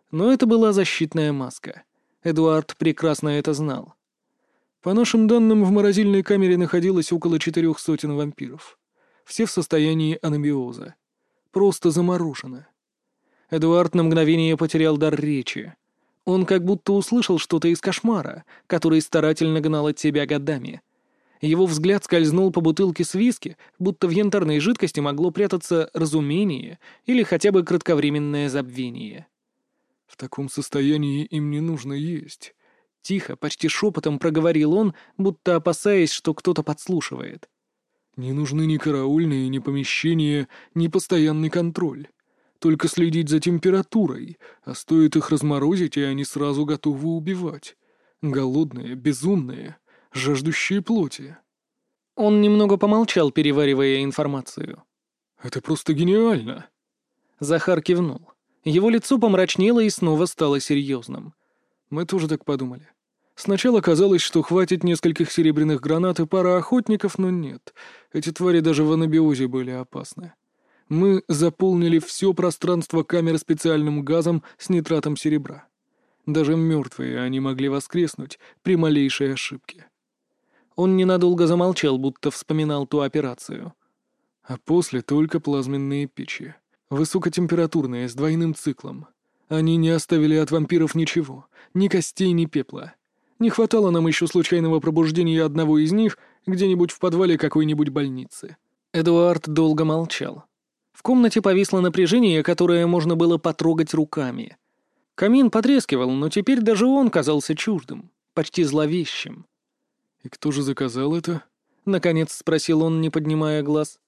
Но это была защитная маска. Эдуард прекрасно это знал. По нашим данным, в морозильной камере находилось около четырех сотен вампиров все в состоянии анабиоза. Просто заморожено. Эдуард на мгновение потерял дар речи. Он как будто услышал что-то из кошмара, который старательно гнал от себя годами. Его взгляд скользнул по бутылке с виски, будто в янтарной жидкости могло прятаться разумение или хотя бы кратковременное забвение. «В таком состоянии им не нужно есть», — тихо, почти шепотом проговорил он, будто опасаясь, что кто-то подслушивает. Не нужны ни караульные, ни помещения, ни постоянный контроль. Только следить за температурой, а стоит их разморозить, и они сразу готовы убивать. Голодные, безумные, жаждущие плоти. Он немного помолчал, переваривая информацию. «Это просто гениально!» Захар кивнул. Его лицо помрачнело и снова стало серьезным. Мы тоже так подумали. Сначала казалось, что хватит нескольких серебряных гранат и пара охотников, но нет. Эти твари даже в анабиозе были опасны. Мы заполнили все пространство камеры специальным газом с нитратом серебра. Даже мертвые они могли воскреснуть при малейшей ошибке. Он ненадолго замолчал, будто вспоминал ту операцию. А после только плазменные печи. Высокотемпературные, с двойным циклом. Они не оставили от вампиров ничего, ни костей, ни пепла. Не хватало нам еще случайного пробуждения одного из них где-нибудь в подвале какой-нибудь больницы. Эдуард долго молчал. В комнате повисло напряжение, которое можно было потрогать руками. Камин потрескивал, но теперь даже он казался чуждым, почти зловещим. «И кто же заказал это?» — наконец спросил он, не поднимая глаз.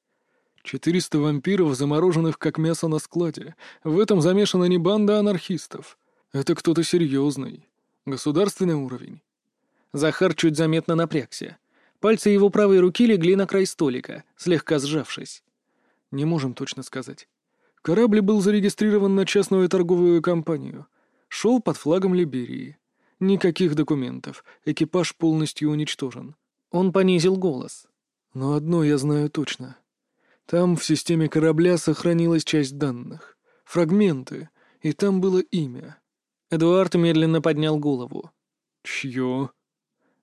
«Четыреста вампиров, замороженных как мясо на складе. В этом замешана не банда анархистов. Это кто-то серьезный. Государственный уровень. Захар чуть заметно напрягся. Пальцы его правой руки легли на край столика, слегка сжавшись. Не можем точно сказать. Корабль был зарегистрирован на частную торговую компанию. Шел под флагом Либерии. Никаких документов. Экипаж полностью уничтожен. Он понизил голос. Но одно я знаю точно. Там в системе корабля сохранилась часть данных. Фрагменты. И там было имя. Эдуард медленно поднял голову. «Чье?»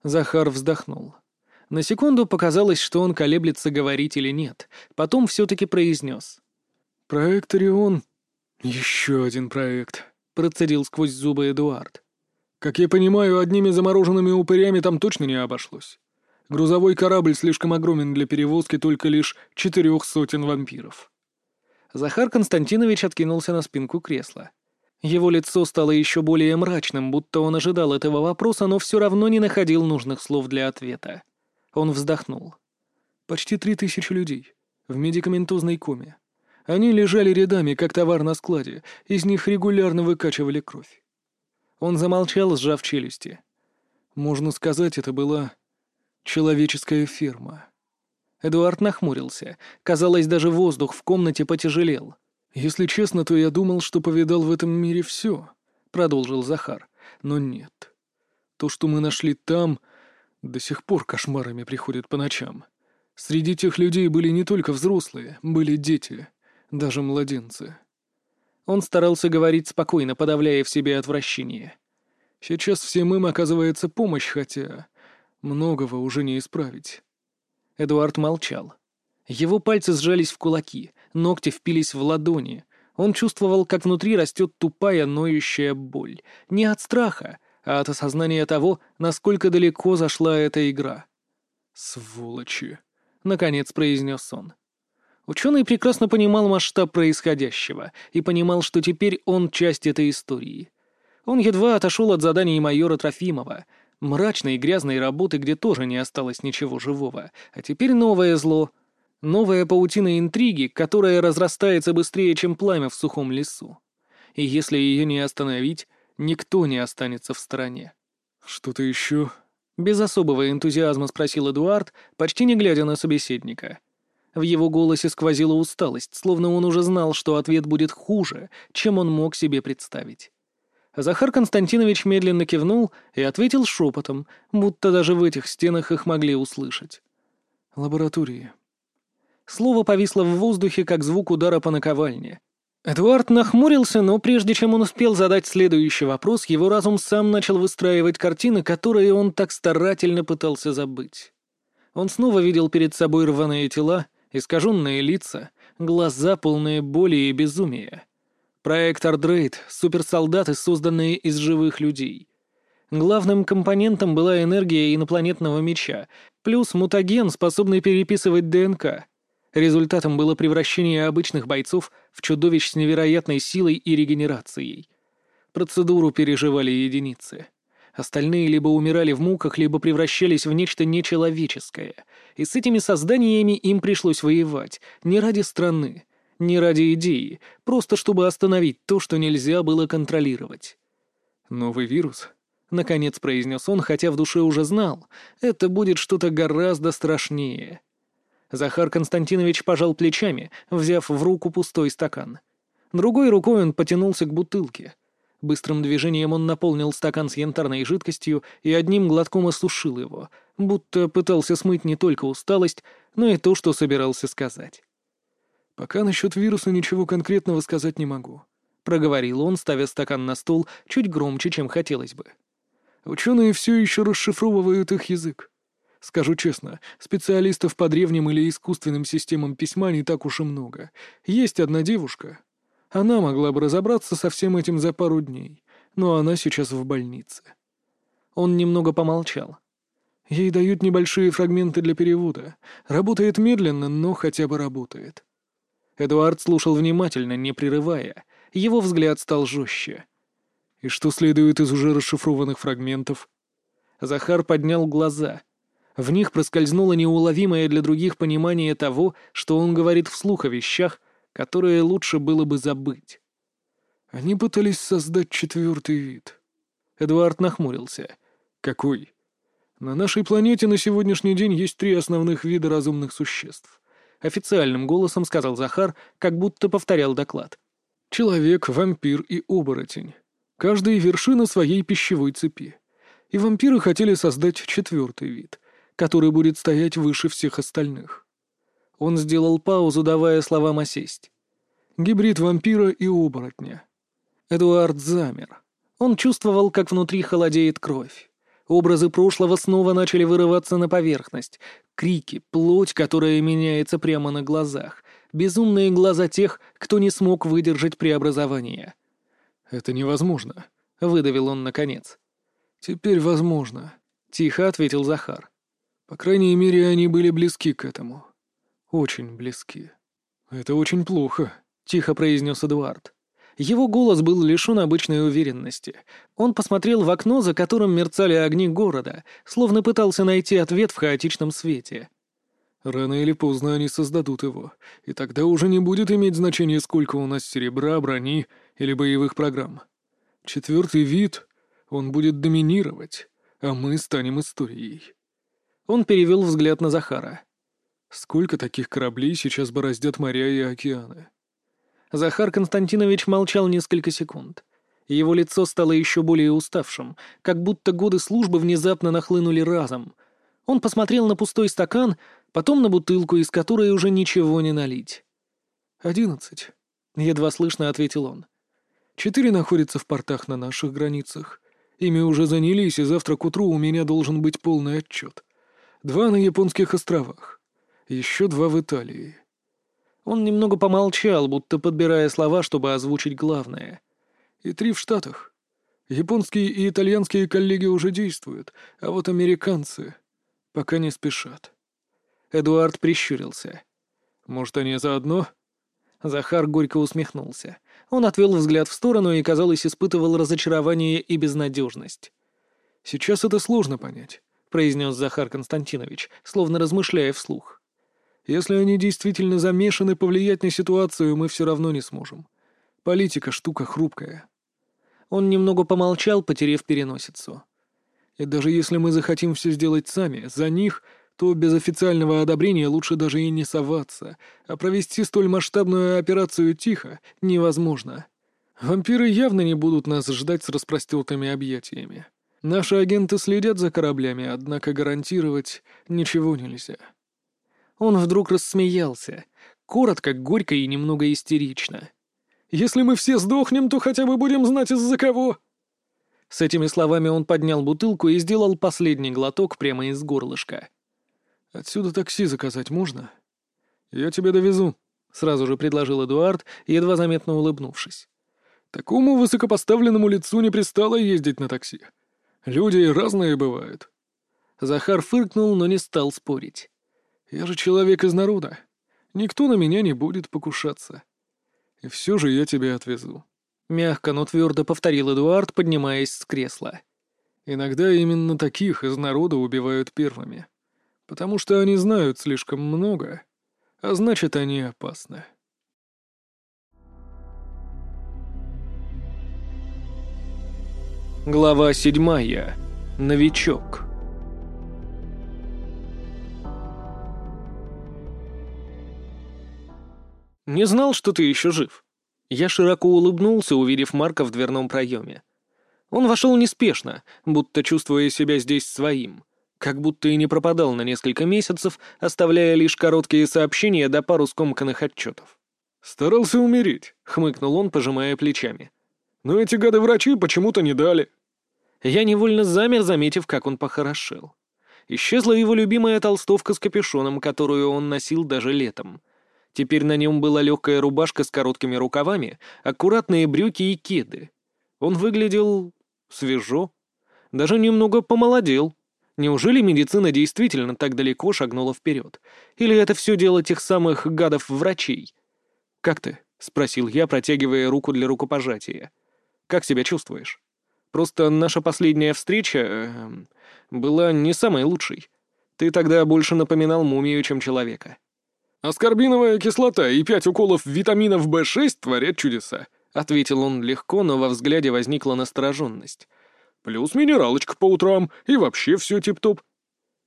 Захар вздохнул. На секунду показалось, что он колеблется, говорить или нет. Потом все-таки произнес. «Проект Орион. Еще один проект», — процедил сквозь зубы Эдуард. «Как я понимаю, одними замороженными упырями там точно не обошлось. Грузовой корабль слишком огромен для перевозки только лишь четырех сотен вампиров». Захар Константинович откинулся на спинку кресла. Его лицо стало еще более мрачным, будто он ожидал этого вопроса, но все равно не находил нужных слов для ответа. Он вздохнул. «Почти три тысячи людей. В медикаментозной коме. Они лежали рядами, как товар на складе, из них регулярно выкачивали кровь». Он замолчал, сжав челюсти. «Можно сказать, это была человеческая ферма». Эдуард нахмурился. Казалось, даже воздух в комнате потяжелел. «Если честно, то я думал, что повидал в этом мире все», — продолжил Захар. «Но нет. То, что мы нашли там, до сих пор кошмарами приходит по ночам. Среди тех людей были не только взрослые, были дети, даже младенцы». Он старался говорить спокойно, подавляя в себе отвращение. «Сейчас всем им оказывается помощь, хотя многого уже не исправить». Эдуард молчал. Его пальцы сжались в кулаки, ногти впились в ладони. Он чувствовал, как внутри растет тупая, ноющая боль. Не от страха, а от осознания того, насколько далеко зашла эта игра. «Сволочи!» — наконец произнес он. Ученый прекрасно понимал масштаб происходящего и понимал, что теперь он часть этой истории. Он едва отошел от заданий майора Трофимова, мрачной и грязной работы, где тоже не осталось ничего живого, а теперь новое зло — Новая паутина интриги, которая разрастается быстрее, чем пламя в сухом лесу. И если ее не остановить, никто не останется в стороне. «Что-то еще?» Без особого энтузиазма спросил Эдуард, почти не глядя на собеседника. В его голосе сквозила усталость, словно он уже знал, что ответ будет хуже, чем он мог себе представить. Захар Константинович медленно кивнул и ответил шепотом, будто даже в этих стенах их могли услышать. «Лаборатории. Слово повисло в воздухе, как звук удара по наковальне. Эдуард нахмурился, но прежде чем он успел задать следующий вопрос, его разум сам начал выстраивать картины, которые он так старательно пытался забыть. Он снова видел перед собой рваные тела, искаженные лица, глаза, полные боли и безумия. Проект Ардрейд — суперсолдаты, созданные из живых людей. Главным компонентом была энергия инопланетного меча, плюс мутаген, способный переписывать ДНК — Результатом было превращение обычных бойцов в чудовищ с невероятной силой и регенерацией. Процедуру переживали единицы. Остальные либо умирали в муках, либо превращались в нечто нечеловеческое. И с этими созданиями им пришлось воевать. Не ради страны, не ради идеи, просто чтобы остановить то, что нельзя было контролировать. «Новый вирус?» — наконец произнес он, хотя в душе уже знал. Это будет что-то гораздо страшнее. Захар Константинович пожал плечами, взяв в руку пустой стакан. Другой рукой он потянулся к бутылке. Быстрым движением он наполнил стакан с янтарной жидкостью и одним глотком осушил его, будто пытался смыть не только усталость, но и то, что собирался сказать. «Пока насчет вируса ничего конкретного сказать не могу», — проговорил он, ставя стакан на стол чуть громче, чем хотелось бы. «Ученые все еще расшифровывают их язык. Скажу честно, специалистов по древним или искусственным системам письма не так уж и много. Есть одна девушка, она могла бы разобраться со всем этим за пару дней, но она сейчас в больнице. Он немного помолчал. Ей дают небольшие фрагменты для перевода. Работает медленно, но хотя бы работает. Эдуард слушал внимательно, не прерывая. Его взгляд стал жестче. «И что следует из уже расшифрованных фрагментов?» Захар поднял глаза. В них проскользнуло неуловимое для других понимание того, что он говорит вслух о вещах, которые лучше было бы забыть. Они пытались создать четвертый вид. Эдуард нахмурился. Какой? На нашей планете на сегодняшний день есть три основных вида разумных существ. Официальным голосом сказал Захар, как будто повторял доклад. Человек, вампир и оборотень. Каждый вершина своей пищевой цепи. И вампиры хотели создать четвертый вид, который будет стоять выше всех остальных. Он сделал паузу, давая словам осесть. Гибрид вампира и оборотня. Эдуард замер. Он чувствовал, как внутри холодеет кровь. Образы прошлого снова начали вырываться на поверхность. Крики, плоть, которая меняется прямо на глазах. Безумные глаза тех, кто не смог выдержать преобразование. «Это невозможно», — выдавил он наконец. «Теперь возможно», — тихо ответил Захар. «По крайней мере, они были близки к этому». Очень близки. Это очень плохо, тихо произнес Эдуард. Его голос был лишен обычной уверенности. Он посмотрел в окно, за которым мерцали огни города, словно пытался найти ответ в хаотичном свете. Рано или поздно они создадут его, и тогда уже не будет иметь значения, сколько у нас серебра, брони или боевых программ. Четвертый вид, он будет доминировать, а мы станем историей. Он перевел взгляд на Захара. Сколько таких кораблей сейчас бороздят моря и океаны? Захар Константинович молчал несколько секунд. Его лицо стало еще более уставшим, как будто годы службы внезапно нахлынули разом. Он посмотрел на пустой стакан, потом на бутылку, из которой уже ничего не налить. «Одиннадцать», — едва слышно ответил он. «Четыре находятся в портах на наших границах. Ими уже занялись, и завтра к утру у меня должен быть полный отчет. Два на японских островах еще два в Италии. Он немного помолчал, будто подбирая слова, чтобы озвучить главное. И три в Штатах. Японские и итальянские коллеги уже действуют, а вот американцы пока не спешат. Эдуард прищурился. «Может, они заодно?» Захар горько усмехнулся. Он отвел взгляд в сторону и, казалось, испытывал разочарование и безнадежность. «Сейчас это сложно понять», — произнес Захар Константинович, словно размышляя вслух. Если они действительно замешаны, повлиять на ситуацию мы все равно не сможем. Политика — штука хрупкая. Он немного помолчал, потеряв переносицу. И даже если мы захотим все сделать сами, за них, то без официального одобрения лучше даже и не соваться, а провести столь масштабную операцию тихо невозможно. Вампиры явно не будут нас ждать с распростертыми объятиями. Наши агенты следят за кораблями, однако гарантировать ничего нельзя. Он вдруг рассмеялся. Коротко, горько и немного истерично. «Если мы все сдохнем, то хотя бы будем знать, из-за кого!» С этими словами он поднял бутылку и сделал последний глоток прямо из горлышка. «Отсюда такси заказать можно?» «Я тебя довезу», — сразу же предложил Эдуард, едва заметно улыбнувшись. «Такому высокопоставленному лицу не пристало ездить на такси. Люди разные бывают». Захар фыркнул, но не стал спорить. Я же человек из народа. Никто на меня не будет покушаться. И все же я тебя отвезу». Мягко, но твердо повторил Эдуард, поднимаясь с кресла. «Иногда именно таких из народа убивают первыми. Потому что они знают слишком много, а значит, они опасны». Глава седьмая. Новичок. «Не знал, что ты еще жив». Я широко улыбнулся, увидев Марка в дверном проеме. Он вошел неспешно, будто чувствуя себя здесь своим, как будто и не пропадал на несколько месяцев, оставляя лишь короткие сообщения да пару скомканных отчетов. «Старался умереть», — хмыкнул он, пожимая плечами. «Но эти гады-врачи почему-то не дали». Я невольно замер, заметив, как он похорошел. Исчезла его любимая толстовка с капюшоном, которую он носил даже летом. Теперь на нем была легкая рубашка с короткими рукавами, аккуратные брюки и кеды. Он выглядел свежо, даже немного помолодел. Неужели медицина действительно так далеко шагнула вперед? Или это все дело тех самых гадов-врачей? «Как ты?» — спросил я, протягивая руку для рукопожатия. «Как себя чувствуешь?» Просто наша последняя встреча э, была не самой лучшей. Ты тогда больше напоминал мумию, чем человека. «Аскорбиновая кислота и пять уколов витаминов В6 творят чудеса», — ответил он легко, но во взгляде возникла настороженность. «Плюс минералочка по утрам, и вообще все тип-топ».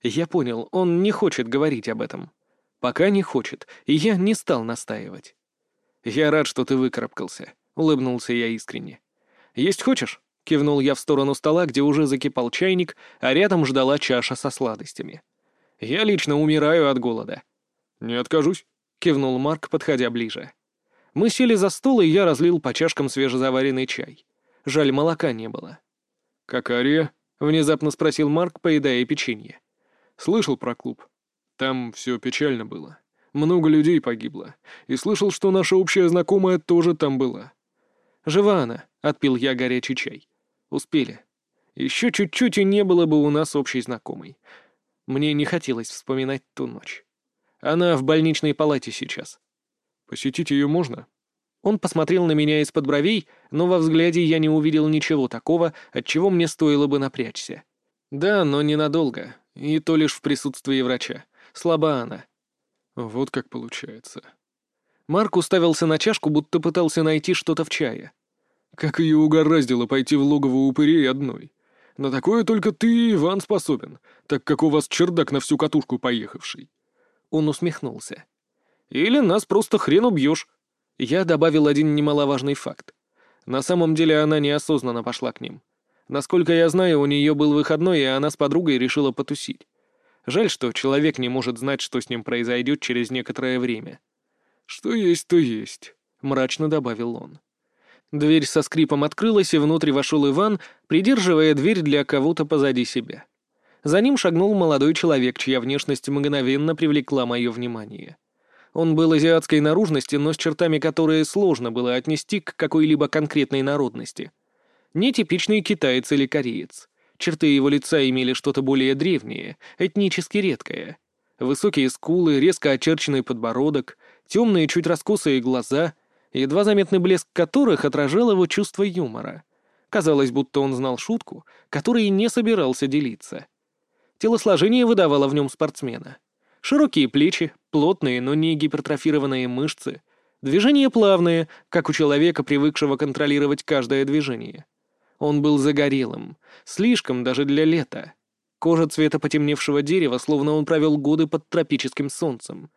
Я понял, он не хочет говорить об этом. Пока не хочет, и я не стал настаивать. «Я рад, что ты выкарабкался», — улыбнулся я искренне. «Есть хочешь?» — кивнул я в сторону стола, где уже закипал чайник, а рядом ждала чаша со сладостями. «Я лично умираю от голода». «Не откажусь», — кивнул Марк, подходя ближе. Мы сели за стол, и я разлил по чашкам свежезаваренный чай. Жаль, молока не было. «Как Ария?» — внезапно спросил Марк, поедая печенье. «Слышал про клуб. Там все печально было. Много людей погибло. И слышал, что наша общая знакомая тоже там была». «Жива она», — отпил я горячий чай. Успели. Еще чуть-чуть, и не было бы у нас общей знакомой. Мне не хотелось вспоминать ту ночь. Она в больничной палате сейчас. Посетить ее можно? Он посмотрел на меня из-под бровей, но во взгляде я не увидел ничего такого, от чего мне стоило бы напрячься. Да, но ненадолго, и то лишь в присутствии врача. Слаба она. Вот как получается. Марк уставился на чашку, будто пытался найти что-то в чае. Как ее угораздило пойти в логово упырей одной. На такое только ты, Иван, способен, так как у вас чердак на всю катушку поехавший. Он усмехнулся. Или нас просто хрен убьешь. Я добавил один немаловажный факт. На самом деле она неосознанно пошла к ним. Насколько я знаю, у нее был выходной, и она с подругой решила потусить. Жаль, что человек не может знать, что с ним произойдет через некоторое время. «Что есть, то есть», — мрачно добавил он. Дверь со скрипом открылась, и внутрь вошел Иван, придерживая дверь для кого-то позади себя. За ним шагнул молодой человек, чья внешность мгновенно привлекла мое внимание. Он был азиатской наружности, но с чертами, которые сложно было отнести к какой-либо конкретной народности. Не типичный китаец или кореец. Черты его лица имели что-то более древнее, этнически редкое. Высокие скулы, резко очерченный подбородок, темные, чуть раскосые глаза — едва заметный блеск которых отражал его чувство юмора. Казалось, будто он знал шутку, которой не собирался делиться. Телосложение выдавало в нем спортсмена. Широкие плечи, плотные, но не гипертрофированные мышцы, движения плавные, как у человека, привыкшего контролировать каждое движение. Он был загорелым, слишком даже для лета. Кожа цвета потемневшего дерева, словно он провел годы под тропическим солнцем.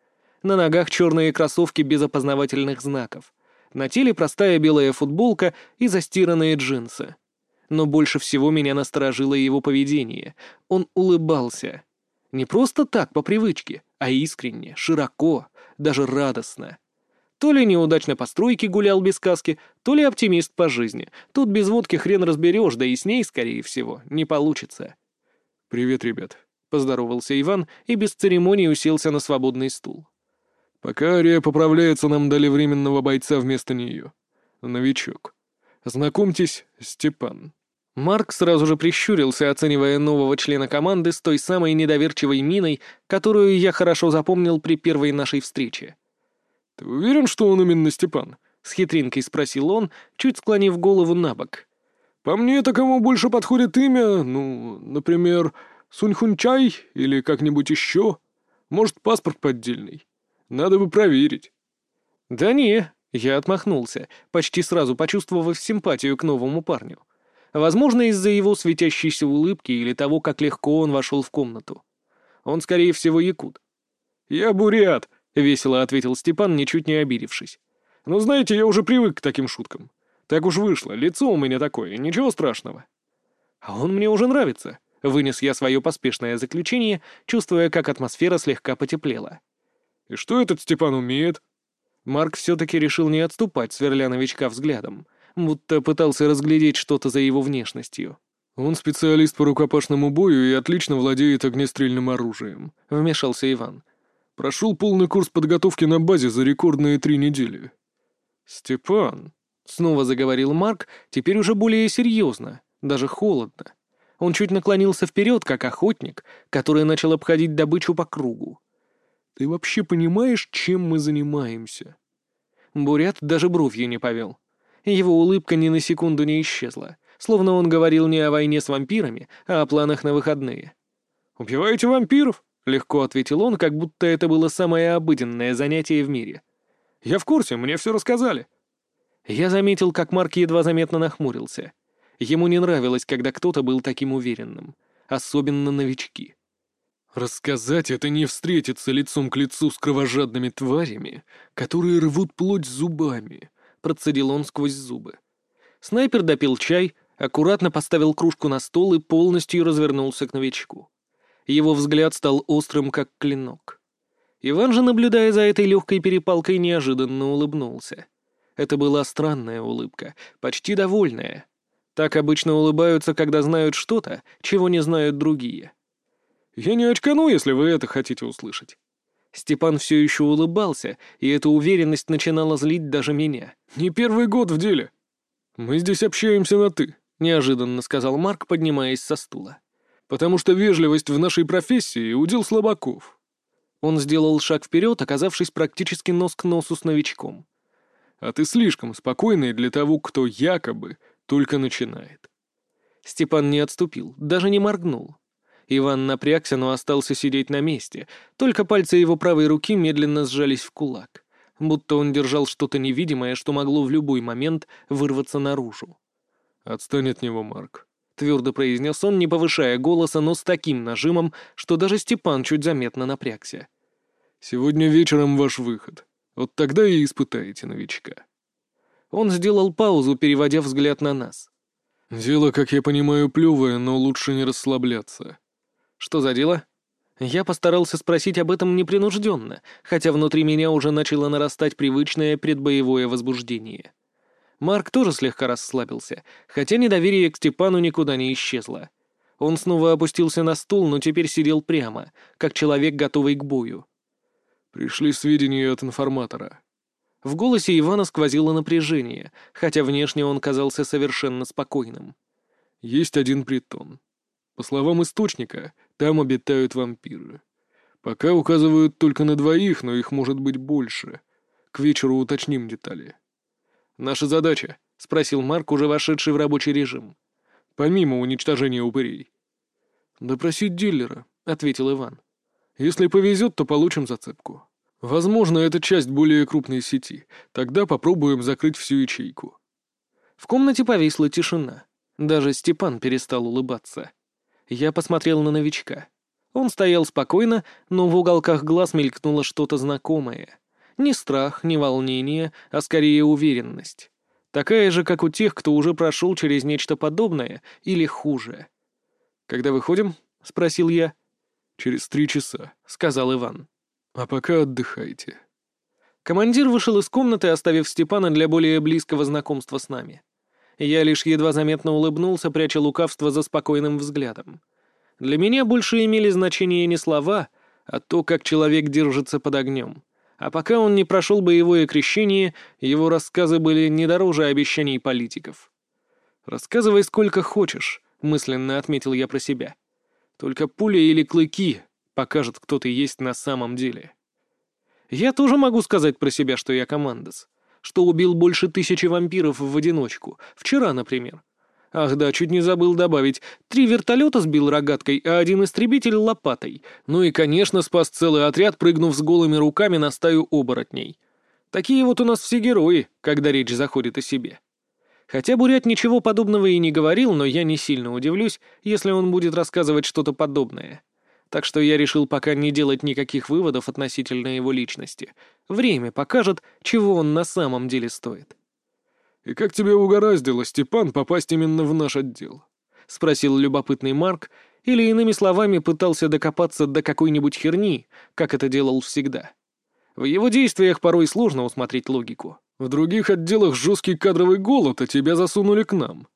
На ногах черные кроссовки без опознавательных знаков. На теле простая белая футболка и застиранные джинсы. Но больше всего меня насторожило его поведение. Он улыбался. Не просто так, по привычке, а искренне, широко, даже радостно. То ли неудачно по стройке гулял без каски, то ли оптимист по жизни. Тут без водки хрен разберешь, да и с ней, скорее всего, не получится. «Привет, ребят», — поздоровался Иван и без церемонии уселся на свободный стул. Пока Ария поправляется, нам дали временного бойца вместо нее. Новичок. Знакомьтесь, Степан». Марк сразу же прищурился, оценивая нового члена команды с той самой недоверчивой миной, которую я хорошо запомнил при первой нашей встрече. «Ты уверен, что он именно Степан?» — с хитринкой спросил он, чуть склонив голову на бок. «По мне, такому больше подходит имя, ну, например, Суньхунчай или как-нибудь еще. Может, паспорт поддельный. Надо бы проверить». «Да не», — я отмахнулся, почти сразу почувствовав симпатию к новому парню. Возможно, из-за его светящейся улыбки или того, как легко он вошел в комнату. Он, скорее всего, якут. «Я бурят», — весело ответил Степан, ничуть не обидевшись. Но знаете, я уже привык к таким шуткам. Так уж вышло, лицо у меня такое, ничего страшного. А он мне уже нравится. Вынес я свое поспешное заключение, чувствуя, как атмосфера слегка потеплела. И что этот Степан умеет? Марк все-таки решил не отступать, сверля новичка взглядом, будто пытался разглядеть что-то за его внешностью. «Он специалист по рукопашному бою и отлично владеет огнестрельным оружием», — вмешался Иван. «Прошел полный курс подготовки на базе за рекордные три недели». «Степан», — снова заговорил Марк, теперь уже более серьезно, даже холодно. Он чуть наклонился вперед, как охотник, который начал обходить добычу по кругу. «Ты вообще понимаешь, чем мы занимаемся?» Бурят даже бровью не повел. Его улыбка ни на секунду не исчезла словно он говорил не о войне с вампирами, а о планах на выходные. «Убиваете вампиров?» — легко ответил он, как будто это было самое обыденное занятие в мире. «Я в курсе, мне все рассказали». Я заметил, как Марк едва заметно нахмурился. Ему не нравилось, когда кто-то был таким уверенным, особенно новички. «Рассказать — это не встретиться лицом к лицу с кровожадными тварями, которые рвут плоть зубами», — процедил он сквозь зубы. Снайпер допил чай, аккуратно поставил кружку на стол и полностью развернулся к новичку. Его взгляд стал острым, как клинок. Иван же, наблюдая за этой легкой перепалкой, неожиданно улыбнулся. Это была странная улыбка, почти довольная. Так обычно улыбаются, когда знают что-то, чего не знают другие. «Я не очкану, если вы это хотите услышать». Степан все еще улыбался, и эта уверенность начинала злить даже меня. «Не первый год в деле. Мы здесь общаемся на «ты». — неожиданно сказал Марк, поднимаясь со стула. «Потому что вежливость в нашей профессии — удел слабаков». Он сделал шаг вперед, оказавшись практически нос к носу с новичком. «А ты слишком спокойный для того, кто якобы только начинает». Степан не отступил, даже не моргнул. Иван напрягся, но остался сидеть на месте, только пальцы его правой руки медленно сжались в кулак, будто он держал что-то невидимое, что могло в любой момент вырваться наружу. «Отстань от него, Марк», — твердо произнес он, не повышая голоса, но с таким нажимом, что даже Степан чуть заметно напрягся. «Сегодня вечером ваш выход. Вот тогда и испытаете новичка». Он сделал паузу, переводя взгляд на нас. «Дело, как я понимаю, плевое, но лучше не расслабляться». «Что за дело?» Я постарался спросить об этом непринужденно, хотя внутри меня уже начало нарастать привычное предбоевое возбуждение. Марк тоже слегка расслабился, хотя недоверие к Степану никуда не исчезло. Он снова опустился на стул, но теперь сидел прямо, как человек, готовый к бою. «Пришли сведения от информатора». В голосе Ивана сквозило напряжение, хотя внешне он казался совершенно спокойным. «Есть один притон. По словам источника, там обитают вампиры. Пока указывают только на двоих, но их может быть больше. К вечеру уточним детали». «Наша задача?» — спросил Марк, уже вошедший в рабочий режим. «Помимо уничтожения упырей». «Допросить дилера», — ответил Иван. «Если повезет, то получим зацепку. Возможно, это часть более крупной сети. Тогда попробуем закрыть всю ячейку». В комнате повисла тишина. Даже Степан перестал улыбаться. Я посмотрел на новичка. Он стоял спокойно, но в уголках глаз мелькнуло что-то знакомое. Ни страх, ни волнение, а скорее уверенность. Такая же, как у тех, кто уже прошел через нечто подобное или хуже. «Когда выходим?» — спросил я. «Через три часа», — сказал Иван. «А пока отдыхайте». Командир вышел из комнаты, оставив Степана для более близкого знакомства с нами. Я лишь едва заметно улыбнулся, пряча лукавство за спокойным взглядом. Для меня больше имели значение не слова, а то, как человек держится под огнем. А пока он не прошел боевое крещение, его рассказы были не дороже обещаний политиков. «Рассказывай сколько хочешь», — мысленно отметил я про себя. «Только пуля или клыки покажут, кто ты есть на самом деле». Я тоже могу сказать про себя, что я командос, что убил больше тысячи вампиров в одиночку, вчера, например. Ах да, чуть не забыл добавить. Три вертолета сбил рогаткой, а один истребитель — лопатой. Ну и, конечно, спас целый отряд, прыгнув с голыми руками на стаю оборотней. Такие вот у нас все герои, когда речь заходит о себе. Хотя Бурят ничего подобного и не говорил, но я не сильно удивлюсь, если он будет рассказывать что-то подобное. Так что я решил пока не делать никаких выводов относительно его личности. Время покажет, чего он на самом деле стоит. «И как тебе угораздило, Степан, попасть именно в наш отдел?» — спросил любопытный Марк, или, иными словами, пытался докопаться до какой-нибудь херни, как это делал всегда. В его действиях порой сложно усмотреть логику. «В других отделах жесткий кадровый голод, а тебя засунули к нам.